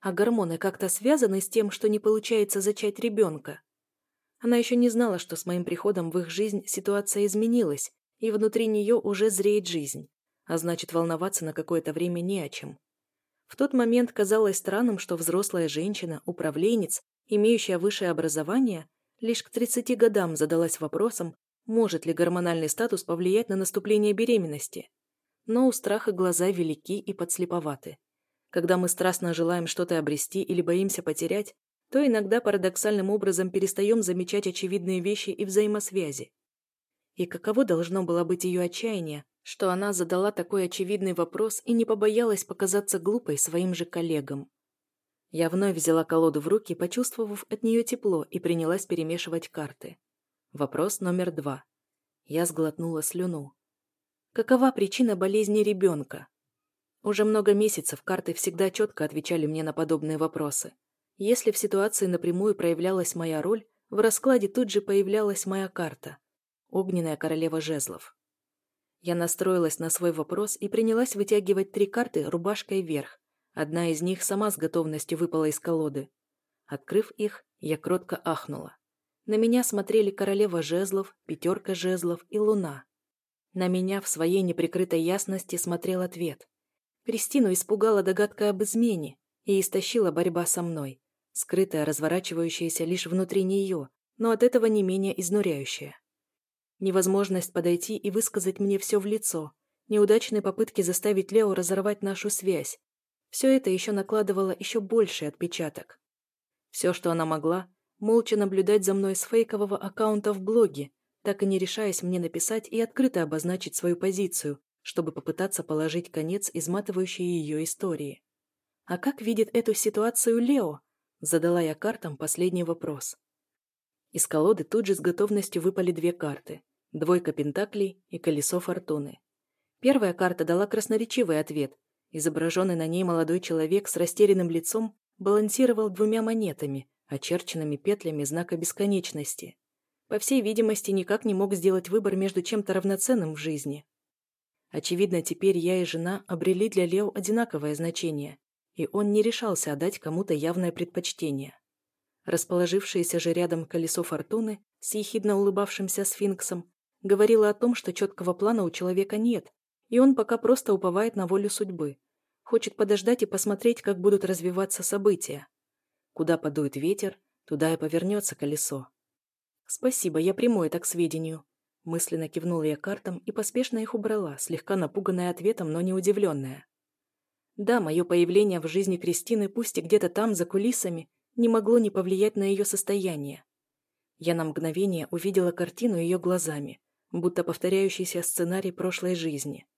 Speaker 1: А гормоны как-то связаны с тем, что не получается зачать ребенка? Она еще не знала, что с моим приходом в их жизнь ситуация изменилась, и внутри нее уже зреет жизнь, а значит, волноваться на какое-то время не о чем. В тот момент казалось странным, что взрослая женщина, управленец, имеющая высшее образование, лишь к 30 годам задалась вопросом, может ли гормональный статус повлиять на наступление беременности. Но у страха глаза велики и подслеповаты. Когда мы страстно желаем что-то обрести или боимся потерять, то иногда парадоксальным образом перестаем замечать очевидные вещи и взаимосвязи. И каково должно было быть ее отчаяние, что она задала такой очевидный вопрос и не побоялась показаться глупой своим же коллегам. Я вновь взяла колоду в руки, почувствовав от нее тепло, и принялась перемешивать карты. Вопрос номер два. Я сглотнула слюну. Какова причина болезни ребенка? Уже много месяцев карты всегда четко отвечали мне на подобные вопросы. Если в ситуации напрямую проявлялась моя роль, в раскладе тут же появлялась моя карта. Огненная королева жезлов. Я настроилась на свой вопрос и принялась вытягивать три карты рубашкой вверх. Одна из них сама с готовностью выпала из колоды. Открыв их, я кротко ахнула. На меня смотрели королева жезлов, пятерка жезлов и луна. На меня в своей неприкрытой ясности смотрел ответ. Кристину испугала догадка об измене и истощила борьба со мной, скрытая, разворачивающаяся лишь внутри нее, но от этого не менее изнуряющая. Невозможность подойти и высказать мне все в лицо. неудачные попытки заставить Лео разорвать нашу связь. Все это еще накладывало еще больший отпечаток. Все, что она могла, молча наблюдать за мной с фейкового аккаунта в блоге, так и не решаясь мне написать и открыто обозначить свою позицию, чтобы попытаться положить конец изматывающей ее истории. «А как видит эту ситуацию Лео?» – задала я картам последний вопрос. Из колоды тут же с готовностью выпали две карты – двойка пентаклей и колесо фортуны. Первая карта дала красноречивый ответ. Изображенный на ней молодой человек с растерянным лицом балансировал двумя монетами, очерченными петлями знака бесконечности. По всей видимости, никак не мог сделать выбор между чем-то равноценным в жизни. Очевидно, теперь я и жена обрели для Лео одинаковое значение, и он не решался отдать кому-то явное предпочтение. Расположившееся же рядом колесо фортуны с ехидно улыбавшимся сфинксом говорило о том, что четкого плана у человека нет, и он пока просто уповает на волю судьбы. Хочет подождать и посмотреть, как будут развиваться события. Куда подует ветер, туда и повернется колесо. «Спасибо, я приму это к сведению», Мысленно кивнула я картам и поспешно их убрала, слегка напуганная ответом, но не удивленная. Да, мое появление в жизни Кристины, пусть и где-то там, за кулисами, не могло не повлиять на ее состояние. Я на мгновение увидела картину ее глазами, будто повторяющийся сценарий прошлой жизни.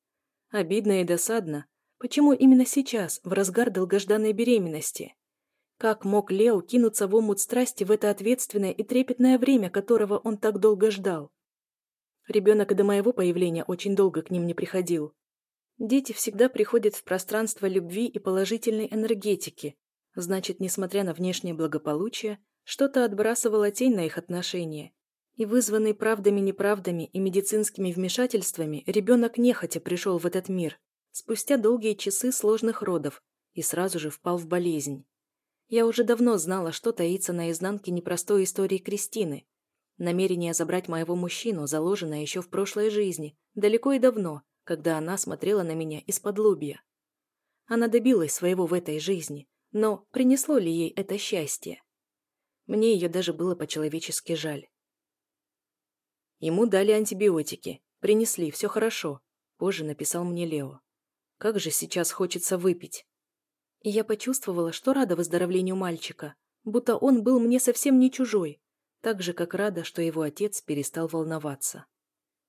Speaker 1: Обидно и досадно, почему именно сейчас, в разгар долгожданной беременности? Как мог Лео кинуться в омут страсти в это ответственное и трепетное время, которого он так долго ждал? Ребенок до моего появления очень долго к ним не приходил. Дети всегда приходят в пространство любви и положительной энергетики. Значит, несмотря на внешнее благополучие, что-то отбрасывало тень на их отношения. И вызванный правдами-неправдами и медицинскими вмешательствами, ребенок нехотя пришел в этот мир, спустя долгие часы сложных родов, и сразу же впал в болезнь. Я уже давно знала, что таится на изнанке непростой истории Кристины, Намерение забрать моего мужчину заложено еще в прошлой жизни, далеко и давно, когда она смотрела на меня из-под лобья. Она добилась своего в этой жизни, но принесло ли ей это счастье? Мне ее даже было по-человечески жаль. Ему дали антибиотики, принесли, все хорошо, позже написал мне Лео. Как же сейчас хочется выпить. И я почувствовала, что рада выздоровлению мальчика, будто он был мне совсем не чужой, так же, как рада, что его отец перестал волноваться.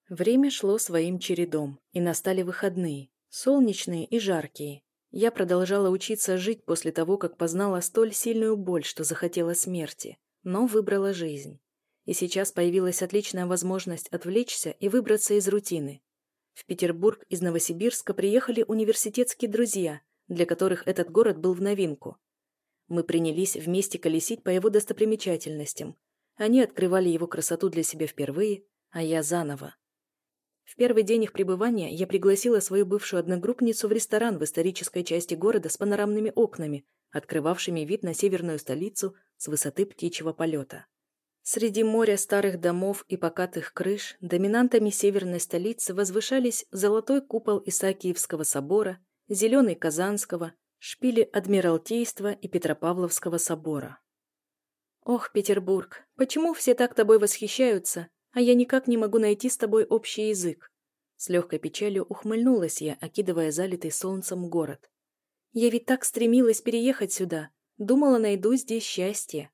Speaker 1: Время шло своим чередом, и настали выходные, солнечные и жаркие. Я продолжала учиться жить после того, как познала столь сильную боль, что захотела смерти, но выбрала жизнь. И сейчас появилась отличная возможность отвлечься и выбраться из рутины. В Петербург из Новосибирска приехали университетские друзья, для которых этот город был в новинку. Мы принялись вместе колесить по его достопримечательностям – они открывали его красоту для себя впервые, а я заново. В первый день их пребывания я пригласила свою бывшую одногруппницу в ресторан в исторической части города с панорамными окнами, открывавшими вид на северную столицу с высоты птичьего полета. Среди моря старых домов и покатых крыш доминантами северной столицы возвышались золотой купол Исаакиевского собора, зеленый Казанского, шпили Адмиралтейства и Петропавловского собора. «Ох, Петербург, почему все так тобой восхищаются, а я никак не могу найти с тобой общий язык?» С легкой печалью ухмыльнулась я, окидывая залитый солнцем город. «Я ведь так стремилась переехать сюда, думала, найду здесь счастье».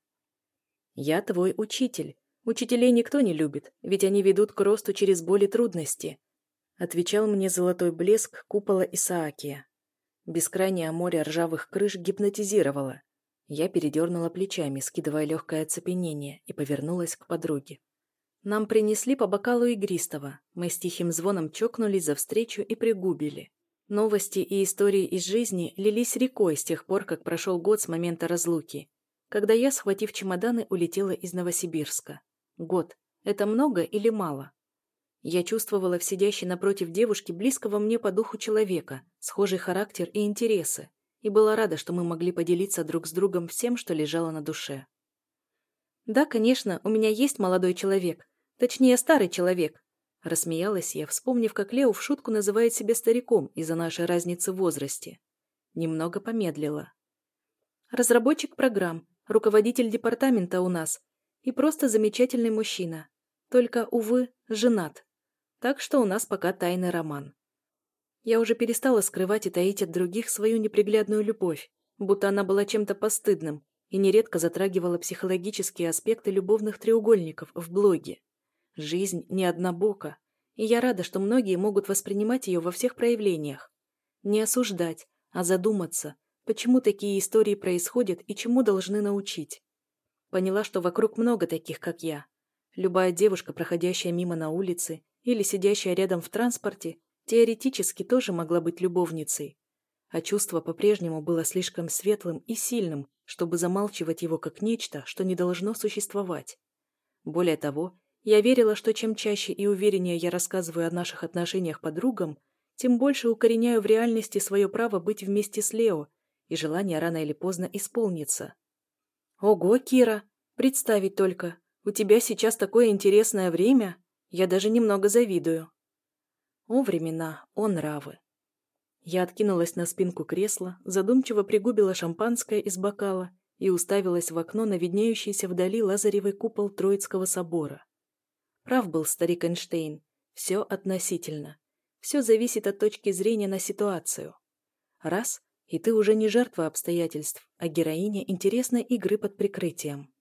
Speaker 1: «Я твой учитель. Учителей никто не любит, ведь они ведут к росту через боль и трудности», отвечал мне золотой блеск купола Исаакия. Бескрайнее море ржавых крыш гипнотизировало. Я передернула плечами, скидывая легкое оцепенение, и повернулась к подруге. Нам принесли по бокалу игристого. Мы с тихим звоном чокнулись за встречу и пригубили. Новости и истории из жизни лились рекой с тех пор, как прошел год с момента разлуки, когда я, схватив чемоданы, улетела из Новосибирска. Год. Это много или мало? Я чувствовала в сидящей напротив девушки близкого мне по духу человека, схожий характер и интересы и была рада, что мы могли поделиться друг с другом всем, что лежало на душе. «Да, конечно, у меня есть молодой человек, точнее, старый человек», рассмеялась я, вспомнив, как Лео в шутку называет себя стариком из-за нашей разницы в возрасте. Немного помедлила. «Разработчик программ, руководитель департамента у нас и просто замечательный мужчина. Только, увы, женат. Так что у нас пока тайный роман». Я уже перестала скрывать и таить от других свою неприглядную любовь, будто она была чем-то постыдным и нередко затрагивала психологические аспекты любовных треугольников в блоге. Жизнь не однобока, и я рада, что многие могут воспринимать ее во всех проявлениях. Не осуждать, а задуматься, почему такие истории происходят и чему должны научить. Поняла, что вокруг много таких, как я. Любая девушка, проходящая мимо на улице или сидящая рядом в транспорте, теоретически тоже могла быть любовницей. А чувство по-прежнему было слишком светлым и сильным, чтобы замалчивать его как нечто, что не должно существовать. Более того, я верила, что чем чаще и увереннее я рассказываю о наших отношениях подругам, тем больше укореняю в реальности свое право быть вместе с Лео, и желание рано или поздно исполнится. «Ого, Кира! Представить только! У тебя сейчас такое интересное время! Я даже немного завидую!» О времена, о нравы! Я откинулась на спинку кресла, задумчиво пригубила шампанское из бокала и уставилась в окно на виднеющийся вдали лазаревый купол Троицкого собора. Прав был старик Эйнштейн. Все относительно. Все зависит от точки зрения на ситуацию. Раз и ты уже не жертва обстоятельств, а героиня интересной игры под прикрытием.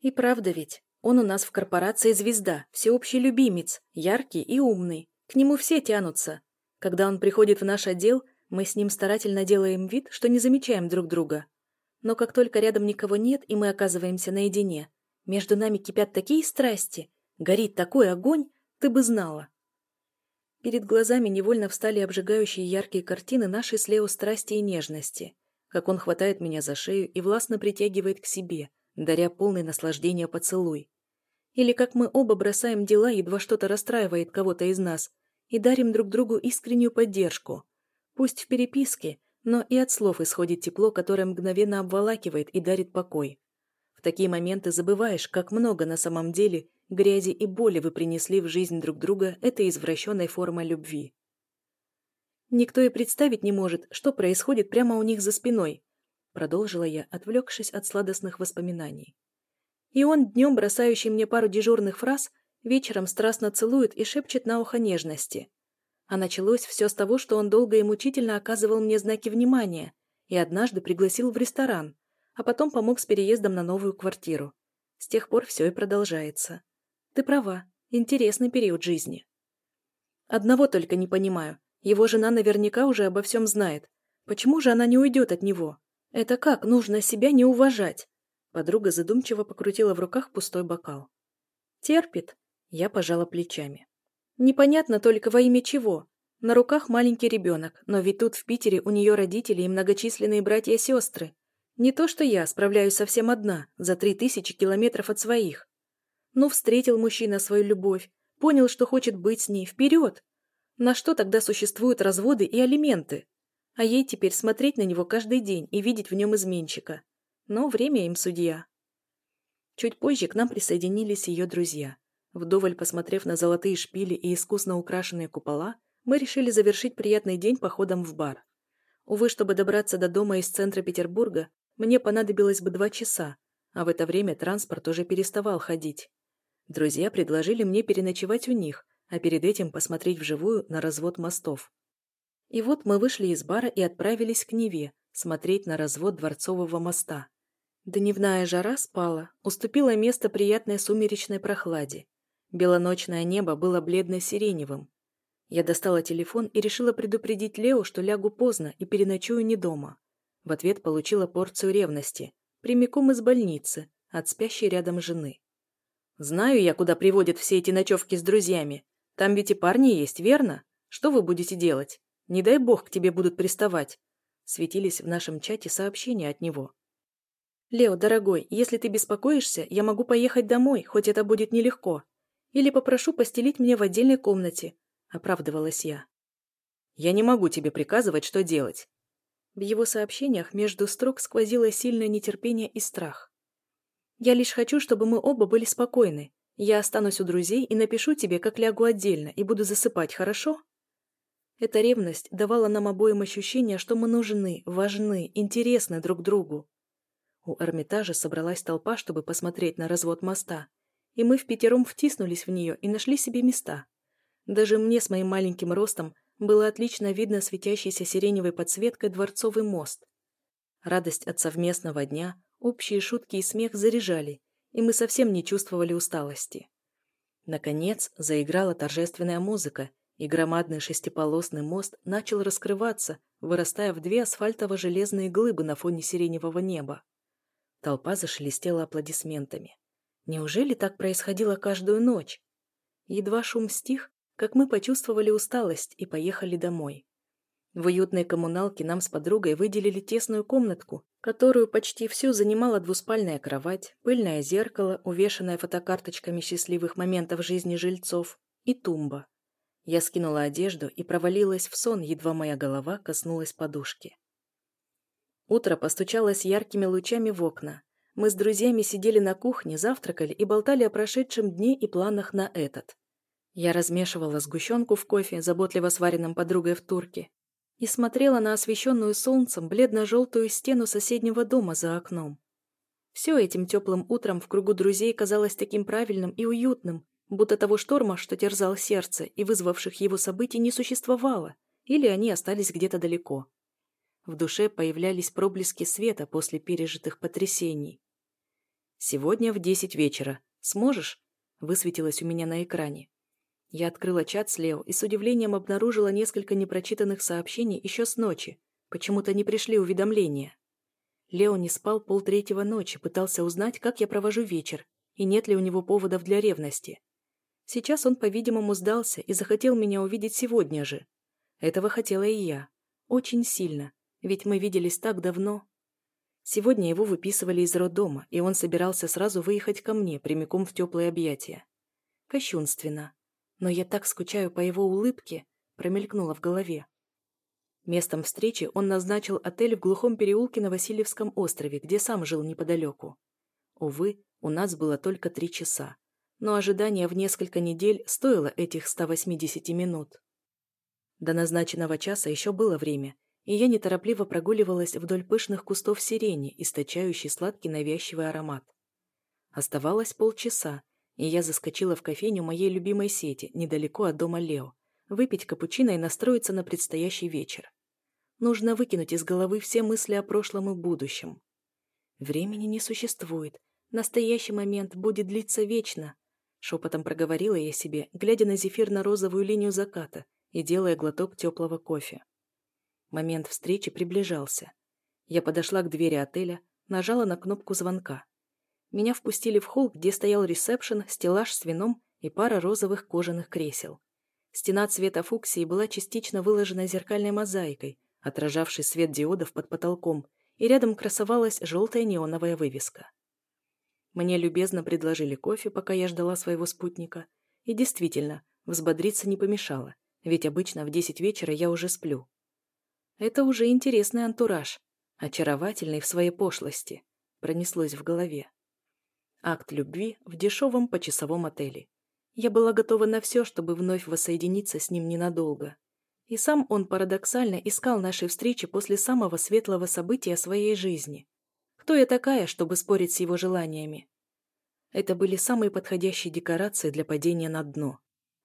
Speaker 1: И правда ведь, он у нас в корпорации звезда, всеобщий любимец, яркий и умный. К нему все тянутся. Когда он приходит в наш отдел, мы с ним старательно делаем вид, что не замечаем друг друга. Но как только рядом никого нет, и мы оказываемся наедине, между нами кипят такие страсти, горит такой огонь, ты бы знала. Перед глазами невольно встали обжигающие яркие картины нашей с страсти и нежности, как он хватает меня за шею и властно притягивает к себе, даря полное наслаждение поцелуй. Или как мы оба бросаем дела, едва что-то расстраивает кого-то из нас, и дарим друг другу искреннюю поддержку. Пусть в переписке, но и от слов исходит тепло, которое мгновенно обволакивает и дарит покой. В такие моменты забываешь, как много на самом деле грязи и боли вы принесли в жизнь друг друга этой извращенной формой любви. Никто и представить не может, что происходит прямо у них за спиной, продолжила я, отвлекшись от сладостных воспоминаний. И он, днем бросающий мне пару дежурных фраз, вечером страстно целует и шепчет на ухо нежности. А началось все с того, что он долго и мучительно оказывал мне знаки внимания и однажды пригласил в ресторан, а потом помог с переездом на новую квартиру. С тех пор все и продолжается. Ты права, интересный период жизни. Одного только не понимаю. Его жена наверняка уже обо всем знает. Почему же она не уйдет от него? Это как нужно себя не уважать? Подруга задумчиво покрутила в руках пустой бокал. Терпит. Я пожала плечами. Непонятно только во имя чего. На руках маленький ребенок, но ведь тут в Питере у нее родители и многочисленные братья и сестры. Не то что я справляюсь совсем одна, за три тысячи километров от своих. Ну, встретил мужчина свою любовь, понял, что хочет быть с ней, вперед! На что тогда существуют разводы и алименты? А ей теперь смотреть на него каждый день и видеть в нем изменщика. Но время им судья. Чуть позже к нам присоединились ее друзья. Вдоволь посмотрев на золотые шпили и искусно украшенные купола, мы решили завершить приятный день походом в бар. Увы, чтобы добраться до дома из центра Петербурга, мне понадобилось бы два часа, а в это время транспорт уже переставал ходить. Друзья предложили мне переночевать у них, а перед этим посмотреть вживую на развод мостов. И вот мы вышли из бара и отправились к Неве, смотреть на развод Дворцового моста. Дневная жара спала, уступила место приятной сумеречной прохладе. Белоночное небо было бледно-сиреневым. Я достала телефон и решила предупредить Лео, что лягу поздно и переночую не дома. В ответ получила порцию ревности, прямиком из больницы, от спящей рядом жены. Знаю я, куда приводят все эти ночевки с друзьями. Там ведь и парни есть, верно? Что вы будете делать? Не дай бог к тебе будут приставать. Светились в нашем чате сообщения от него. «Лео, дорогой, если ты беспокоишься, я могу поехать домой, хоть это будет нелегко. Или попрошу постелить мне в отдельной комнате», — оправдывалась я. «Я не могу тебе приказывать, что делать». В его сообщениях между строк сквозило сильное нетерпение и страх. Я лишь хочу, чтобы мы оба были спокойны. Я останусь у друзей и напишу тебе, как лягу отдельно, и буду засыпать, хорошо?» Эта ревность давала нам обоим ощущение, что мы нужны, важны, интересны друг другу. У Эрмитажа собралась толпа, чтобы посмотреть на развод моста, и мы в пятером втиснулись в нее и нашли себе места. Даже мне с моим маленьким ростом было отлично видно светящийся сиреневой подсветкой дворцовый мост. Радость от совместного дня, общие шутки и смех заряжали, и мы совсем не чувствовали усталости. Наконец заиграла торжественная музыка, и громадный шестиполосный мост начал раскрываться, вырастая в две асфальтово-железные глыбы на фоне сиреневого неба. Толпа зашелестела аплодисментами. Неужели так происходило каждую ночь? Едва шум стих, как мы почувствовали усталость и поехали домой. В уютной коммуналке нам с подругой выделили тесную комнатку, которую почти всю занимала двуспальная кровать, пыльное зеркало, увешанное фотокарточками счастливых моментов жизни жильцов, и тумба. Я скинула одежду и провалилась в сон, едва моя голова коснулась подушки. Утро постучалось яркими лучами в окна. Мы с друзьями сидели на кухне, завтракали и болтали о прошедшем дне и планах на этот. Я размешивала сгущенку в кофе, заботливо сваренном подругой в турке, и смотрела на освещенную солнцем бледно-желтую стену соседнего дома за окном. Все этим теплым утром в кругу друзей казалось таким правильным и уютным, будто того шторма, что терзал сердце и вызвавших его событий, не существовало, или они остались где-то далеко. В душе появлялись проблески света после пережитых потрясений. «Сегодня в десять вечера. Сможешь?» высветилось у меня на экране. Я открыла чат с Лео и с удивлением обнаружила несколько непрочитанных сообщений еще с ночи. Почему-то не пришли уведомления. Лео не спал полтретьего ночи, пытался узнать, как я провожу вечер, и нет ли у него поводов для ревности. Сейчас он, по-видимому, сдался и захотел меня увидеть сегодня же. Этого хотела и я. Очень сильно. Ведь мы виделись так давно. Сегодня его выписывали из роддома, и он собирался сразу выехать ко мне, прямиком в теплые объятия. Кощунственно. Но я так скучаю по его улыбке, промелькнуло в голове. Местом встречи он назначил отель в глухом переулке на Васильевском острове, где сам жил неподалеку. Увы, у нас было только три часа но ожидание в несколько недель стоило этих 180 минут. До назначенного часа еще было время, и я неторопливо прогуливалась вдоль пышных кустов сирени, источающей сладкий навязчивый аромат. Оставалось полчаса, и я заскочила в кофейню моей любимой сети, недалеко от дома Лео, выпить капучино и настроиться на предстоящий вечер. Нужно выкинуть из головы все мысли о прошлом и будущем. Времени не существует, настоящий момент будет длиться вечно, Шепотом проговорила я себе, глядя на зефирно-розовую линию заката и делая глоток теплого кофе. Момент встречи приближался. Я подошла к двери отеля, нажала на кнопку звонка. Меня впустили в холл, где стоял ресепшн, стеллаж с вином и пара розовых кожаных кресел. Стена цвета фуксии была частично выложена зеркальной мозаикой, отражавшей свет диодов под потолком, и рядом красовалась желтая неоновая вывеска. Мне любезно предложили кофе, пока я ждала своего спутника. И действительно, взбодриться не помешало, ведь обычно в десять вечера я уже сплю. Это уже интересный антураж, очаровательный в своей пошлости, пронеслось в голове. Акт любви в дешевом почасовом отеле. Я была готова на все, чтобы вновь воссоединиться с ним ненадолго. И сам он парадоксально искал нашей встречи после самого светлого события своей жизни – кто я такая, чтобы спорить с его желаниями? Это были самые подходящие декорации для падения на дно.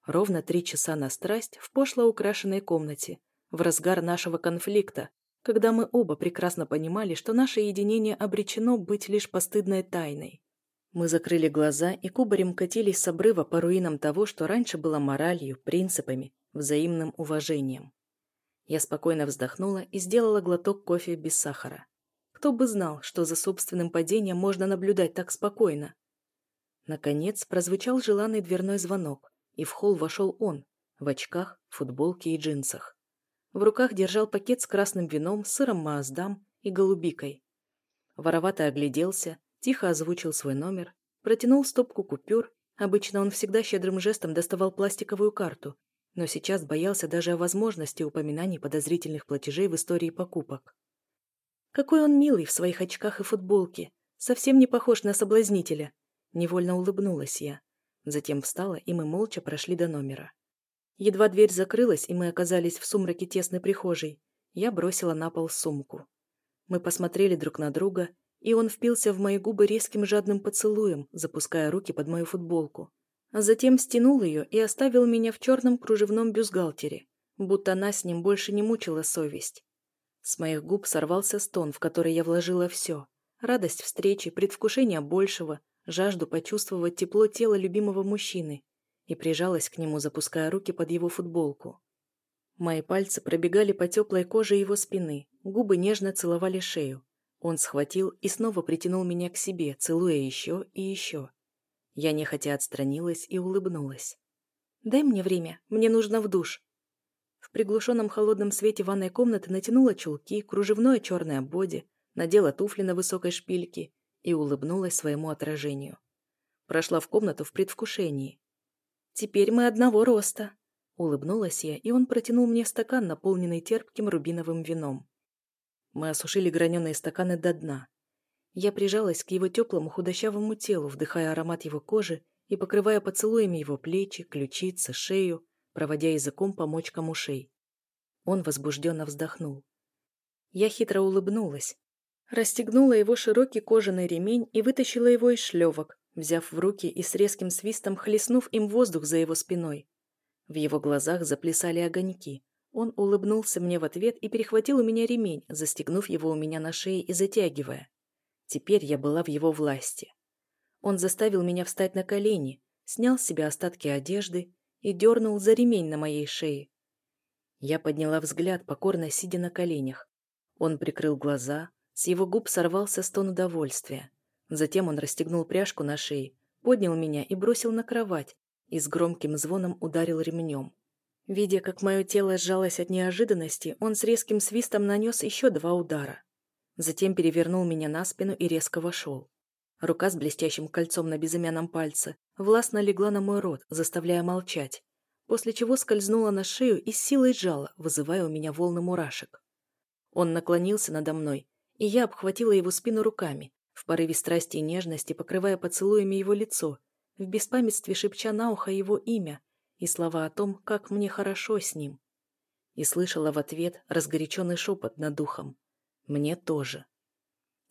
Speaker 1: Ровно три часа на страсть в пошло украшенной комнате, в разгар нашего конфликта, когда мы оба прекрасно понимали, что наше единение обречено быть лишь постыдной тайной. Мы закрыли глаза и кубарем катились с обрыва по руинам того, что раньше было моралью, принципами, взаимным уважением. Я спокойно вздохнула и сделала глоток кофе без сахара. Кто бы знал, что за собственным падением можно наблюдать так спокойно. Наконец прозвучал желанный дверной звонок, и в холл вошел он, в очках, футболке и джинсах. В руках держал пакет с красным вином, сыром мааздам и голубикой. Воровато огляделся, тихо озвучил свой номер, протянул стопку купюр, обычно он всегда щедрым жестом доставал пластиковую карту, но сейчас боялся даже о возможности упоминаний подозрительных платежей в истории покупок. Какой он милый в своих очках и футболке. Совсем не похож на соблазнителя. Невольно улыбнулась я. Затем встала, и мы молча прошли до номера. Едва дверь закрылась, и мы оказались в сумраке тесной прихожей, я бросила на пол сумку. Мы посмотрели друг на друга, и он впился в мои губы резким жадным поцелуем, запуская руки под мою футболку. А затем стянул ее и оставил меня в черном кружевном бюстгальтере, будто нас с ним больше не мучила совесть. С моих губ сорвался стон, в который я вложила все. Радость встречи, предвкушение большего, жажду почувствовать тепло тела любимого мужчины и прижалась к нему, запуская руки под его футболку. Мои пальцы пробегали по теплой коже его спины, губы нежно целовали шею. Он схватил и снова притянул меня к себе, целуя еще и еще. Я нехотя отстранилась и улыбнулась. «Дай мне время, мне нужно в душ». Приглушенном холодном свете ванной комнаты натянула чулки, кружевное черное боди, надела туфли на высокой шпильке и улыбнулась своему отражению. Прошла в комнату в предвкушении. «Теперь мы одного роста», — улыбнулась я, и он протянул мне стакан, наполненный терпким рубиновым вином. Мы осушили граненые стаканы до дна. Я прижалась к его теплому худощавому телу, вдыхая аромат его кожи и покрывая поцелуями его плечи, ключицы, шею, проводя языком по мочкам ушей. Он возбужденно вздохнул. Я хитро улыбнулась, Расстегнула его широкий кожаный ремень и вытащила его из шлевок, взяв в руки и с резким свистом хлестнув им воздух за его спиной. В его глазах заплясали огоньки. Он улыбнулся мне в ответ и перехватил у меня ремень, застегнув его у меня на шее и затягивая. Теперь я была в его власти. Он заставил меня встать на колени, снял с себя остатки одежды и дернул за ремень на моей шее. Я подняла взгляд, покорно сидя на коленях. Он прикрыл глаза, с его губ сорвался стон удовольствия. Затем он расстегнул пряжку на шее, поднял меня и бросил на кровать, и с громким звоном ударил ремнем. Видя, как мое тело сжалось от неожиданности, он с резким свистом нанес еще два удара. Затем перевернул меня на спину и резко вошел. Рука с блестящим кольцом на безымянном пальце властно легла на мой рот, заставляя молчать, после чего скользнула на шею и силой сжала, вызывая у меня волны мурашек. Он наклонился надо мной и я обхватила его спину руками, в порыве страсти и нежности покрывая поцелуями его лицо, в беспамятстве шепча на ухо его имя и слова о том, как мне хорошо с ним. И слышала в ответ разгоряченный шепот над духом. «Мне тоже».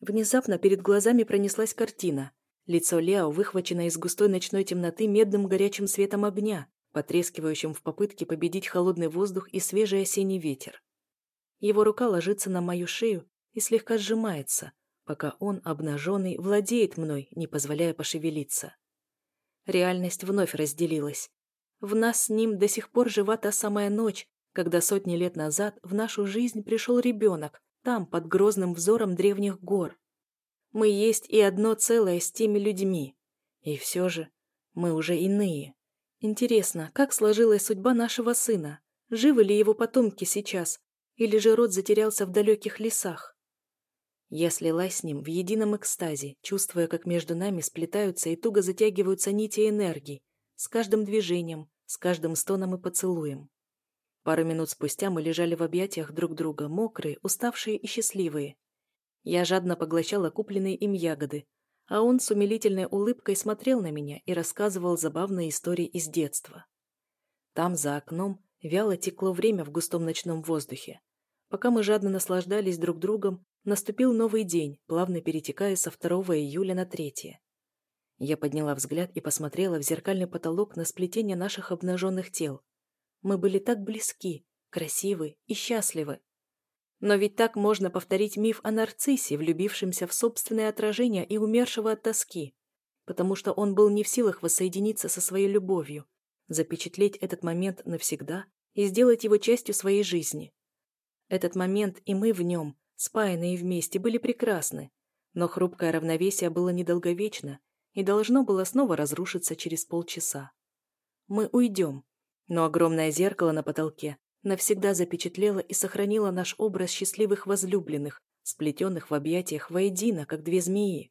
Speaker 1: Внезапно перед глазами пронеслась картина. Лицо Лео выхвачено из густой ночной темноты медным горячим светом огня, потрескивающим в попытке победить холодный воздух и свежий осенний ветер. Его рука ложится на мою шею и слегка сжимается, пока он, обнаженный, владеет мной, не позволяя пошевелиться. Реальность вновь разделилась. В нас с ним до сих пор жива та самая ночь, когда сотни лет назад в нашу жизнь пришел ребенок, там, под грозным взором древних гор. Мы есть и одно целое с теми людьми. И все же мы уже иные. Интересно, как сложилась судьба нашего сына? Живы ли его потомки сейчас? Или же род затерялся в далеких лесах? Я слилась с ним в едином экстазе, чувствуя, как между нами сплетаются и туго затягиваются нити энергии, с каждым движением, с каждым стоном и поцелуем. Пару минут спустя мы лежали в объятиях друг друга, мокрые, уставшие и счастливые. Я жадно поглощала купленные им ягоды, а он с умилительной улыбкой смотрел на меня и рассказывал забавные истории из детства. Там, за окном, вяло текло время в густом ночном воздухе. Пока мы жадно наслаждались друг другом, Наступил новый день, плавно перетекая со 2 июля на 3. Я подняла взгляд и посмотрела в зеркальный потолок на сплетение наших обнаженных тел. Мы были так близки, красивы и счастливы. Но ведь так можно повторить миф о нарциссе, влюбившемся в собственное отражение и умершего от тоски, потому что он был не в силах воссоединиться со своей любовью, запечатлеть этот момент навсегда и сделать его частью своей жизни. Этот момент и мы в нем спаянные вместе, были прекрасны, но хрупкое равновесие было недолговечно и должно было снова разрушиться через полчаса. Мы уйдем, но огромное зеркало на потолке навсегда запечатлело и сохранило наш образ счастливых возлюбленных, сплетенных в объятиях воедино, как две змеи.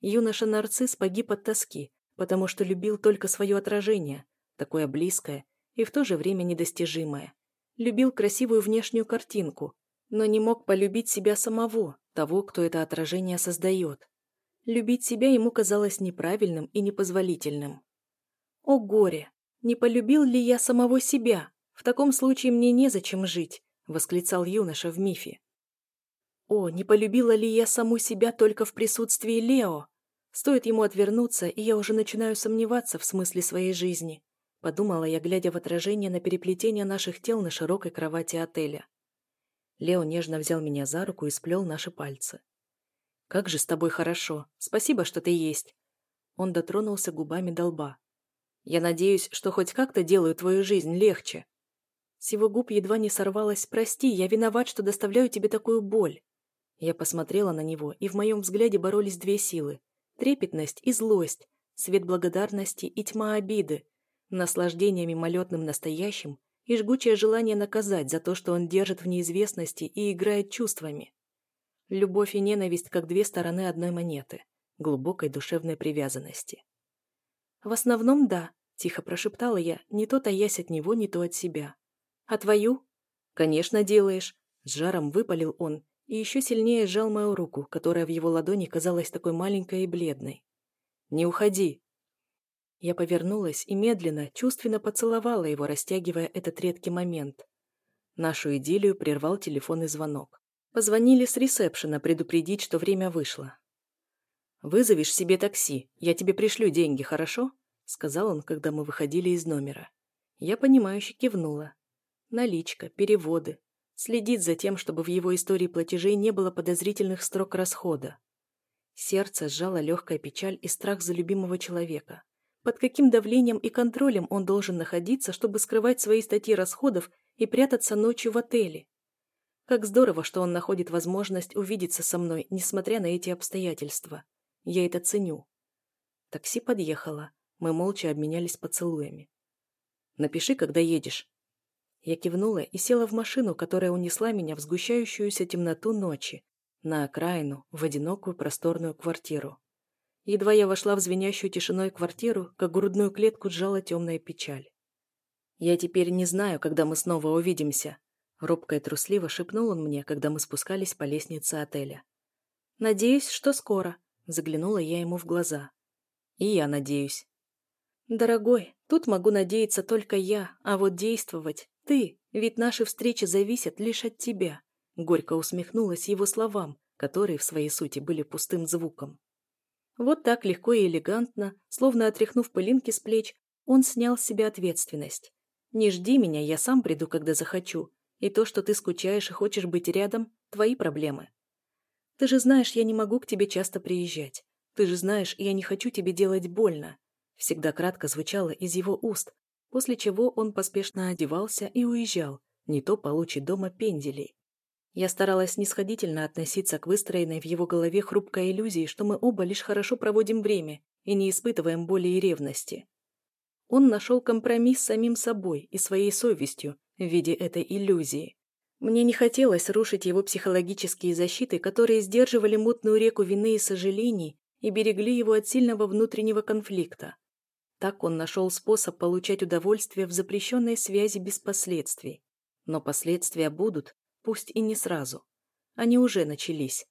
Speaker 1: Юноша-нарцисс погиб от тоски, потому что любил только свое отражение, такое близкое и в то же время недостижимое. Любил красивую внешнюю картинку, но не мог полюбить себя самого, того, кто это отражение создает. Любить себя ему казалось неправильным и непозволительным. О горе! Не полюбил ли я самого себя? В таком случае мне незачем жить, восклицал юноша в мифе. О, не полюбила ли я саму себя только в присутствии Лео? Стоит ему отвернуться, и я уже начинаю сомневаться в смысле своей жизни. подумала я, глядя в отражение на переплетение наших тел на широкой кровати отеля. Лео нежно взял меня за руку и сплел наши пальцы. «Как же с тобой хорошо! Спасибо, что ты есть!» Он дотронулся губами до лба. «Я надеюсь, что хоть как-то делаю твою жизнь легче». С его губ едва не сорвалось «Прости, я виноват, что доставляю тебе такую боль». Я посмотрела на него, и в моем взгляде боролись две силы – трепетность и злость, свет благодарности и тьма обиды, наслаждение мимолетным настоящим и жгучее желание наказать за то, что он держит в неизвестности и играет чувствами. Любовь и ненависть как две стороны одной монеты, глубокой душевной привязанности. «В основном, да», – тихо прошептала я, не то таясь от него, не то от себя. «А твою?» «Конечно, делаешь», – с жаром выпалил он и еще сильнее сжал мою руку, которая в его ладони казалась такой маленькой и бледной. «Не уходи!» Я повернулась и медленно, чувственно поцеловала его, растягивая этот редкий момент. Нашу идиллию прервал телефонный звонок. Позвонили с ресепшена предупредить, что время вышло. «Вызовешь себе такси, я тебе пришлю деньги, хорошо?» сказал он, когда мы выходили из номера. Я понимающе кивнула. Наличка, переводы. Следит за тем, чтобы в его истории платежей не было подозрительных строк расхода. Сердце сжало легкая печаль и страх за любимого человека. Под каким давлением и контролем он должен находиться, чтобы скрывать свои статьи расходов и прятаться ночью в отеле? Как здорово, что он находит возможность увидеться со мной, несмотря на эти обстоятельства. Я это ценю. Такси подъехало. Мы молча обменялись поцелуями. «Напиши, когда едешь». Я кивнула и села в машину, которая унесла меня в сгущающуюся темноту ночи, на окраину, в одинокую просторную квартиру. Едва я вошла в звенящую тишиной квартиру, как грудную клетку сжала темная печаль. «Я теперь не знаю, когда мы снова увидимся», — робко и трусливо шепнул он мне, когда мы спускались по лестнице отеля. «Надеюсь, что скоро», — заглянула я ему в глаза. «И я надеюсь». «Дорогой, тут могу надеяться только я, а вот действовать — ты, ведь наши встречи зависят лишь от тебя», Горько усмехнулась его словам, которые в своей сути были пустым звуком. Вот так легко и элегантно, словно отряхнув пылинки с плеч, он снял с себя ответственность. «Не жди меня, я сам приду, когда захочу, и то, что ты скучаешь и хочешь быть рядом, твои проблемы. Ты же знаешь, я не могу к тебе часто приезжать. Ты же знаешь, я не хочу тебе делать больно». Всегда кратко звучало из его уст, после чего он поспешно одевался и уезжал, не то получит дома пенделей. Я старалась снисходительно относиться к выстроенной в его голове хрупкой иллюзии, что мы оба лишь хорошо проводим время и не испытываем боли и ревности. Он нашел компромисс с самим собой и своей совестью в виде этой иллюзии. Мне не хотелось рушить его психологические защиты, которые сдерживали мутную реку вины и сожалений и берегли его от сильного внутреннего конфликта. Так он нашел способ получать удовольствие в запрещенной связи без последствий. Но последствия будут, Пусть и не сразу. Они уже начались.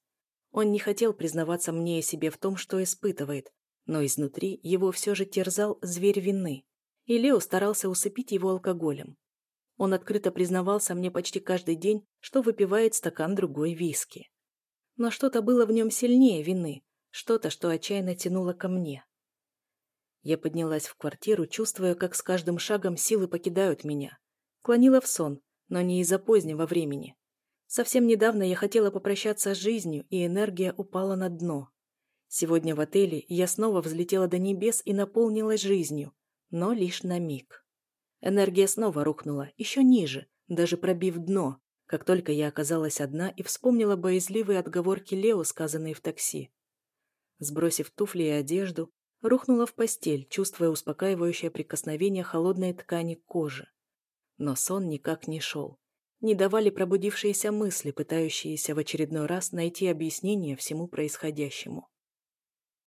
Speaker 1: Он не хотел признаваться мне и себе в том, что испытывает, но изнутри его все же терзал зверь вины, и Лео старался усыпить его алкоголем. Он открыто признавался мне почти каждый день, что выпивает стакан другой виски. Но что-то было в нем сильнее вины, что-то, что отчаянно тянуло ко мне. Я поднялась в квартиру, чувствуя, как с каждым шагом силы покидают меня. Клонила в сон, но не из-за позднего времени. Совсем недавно я хотела попрощаться с жизнью, и энергия упала на дно. Сегодня в отеле я снова взлетела до небес и наполнилась жизнью, но лишь на миг. Энергия снова рухнула, еще ниже, даже пробив дно, как только я оказалась одна и вспомнила боязливые отговорки Лео, сказанные в такси. Сбросив туфли и одежду, рухнула в постель, чувствуя успокаивающее прикосновение холодной ткани к коже. Но сон никак не шел не давали пробудившиеся мысли, пытающиеся в очередной раз найти объяснение всему происходящему.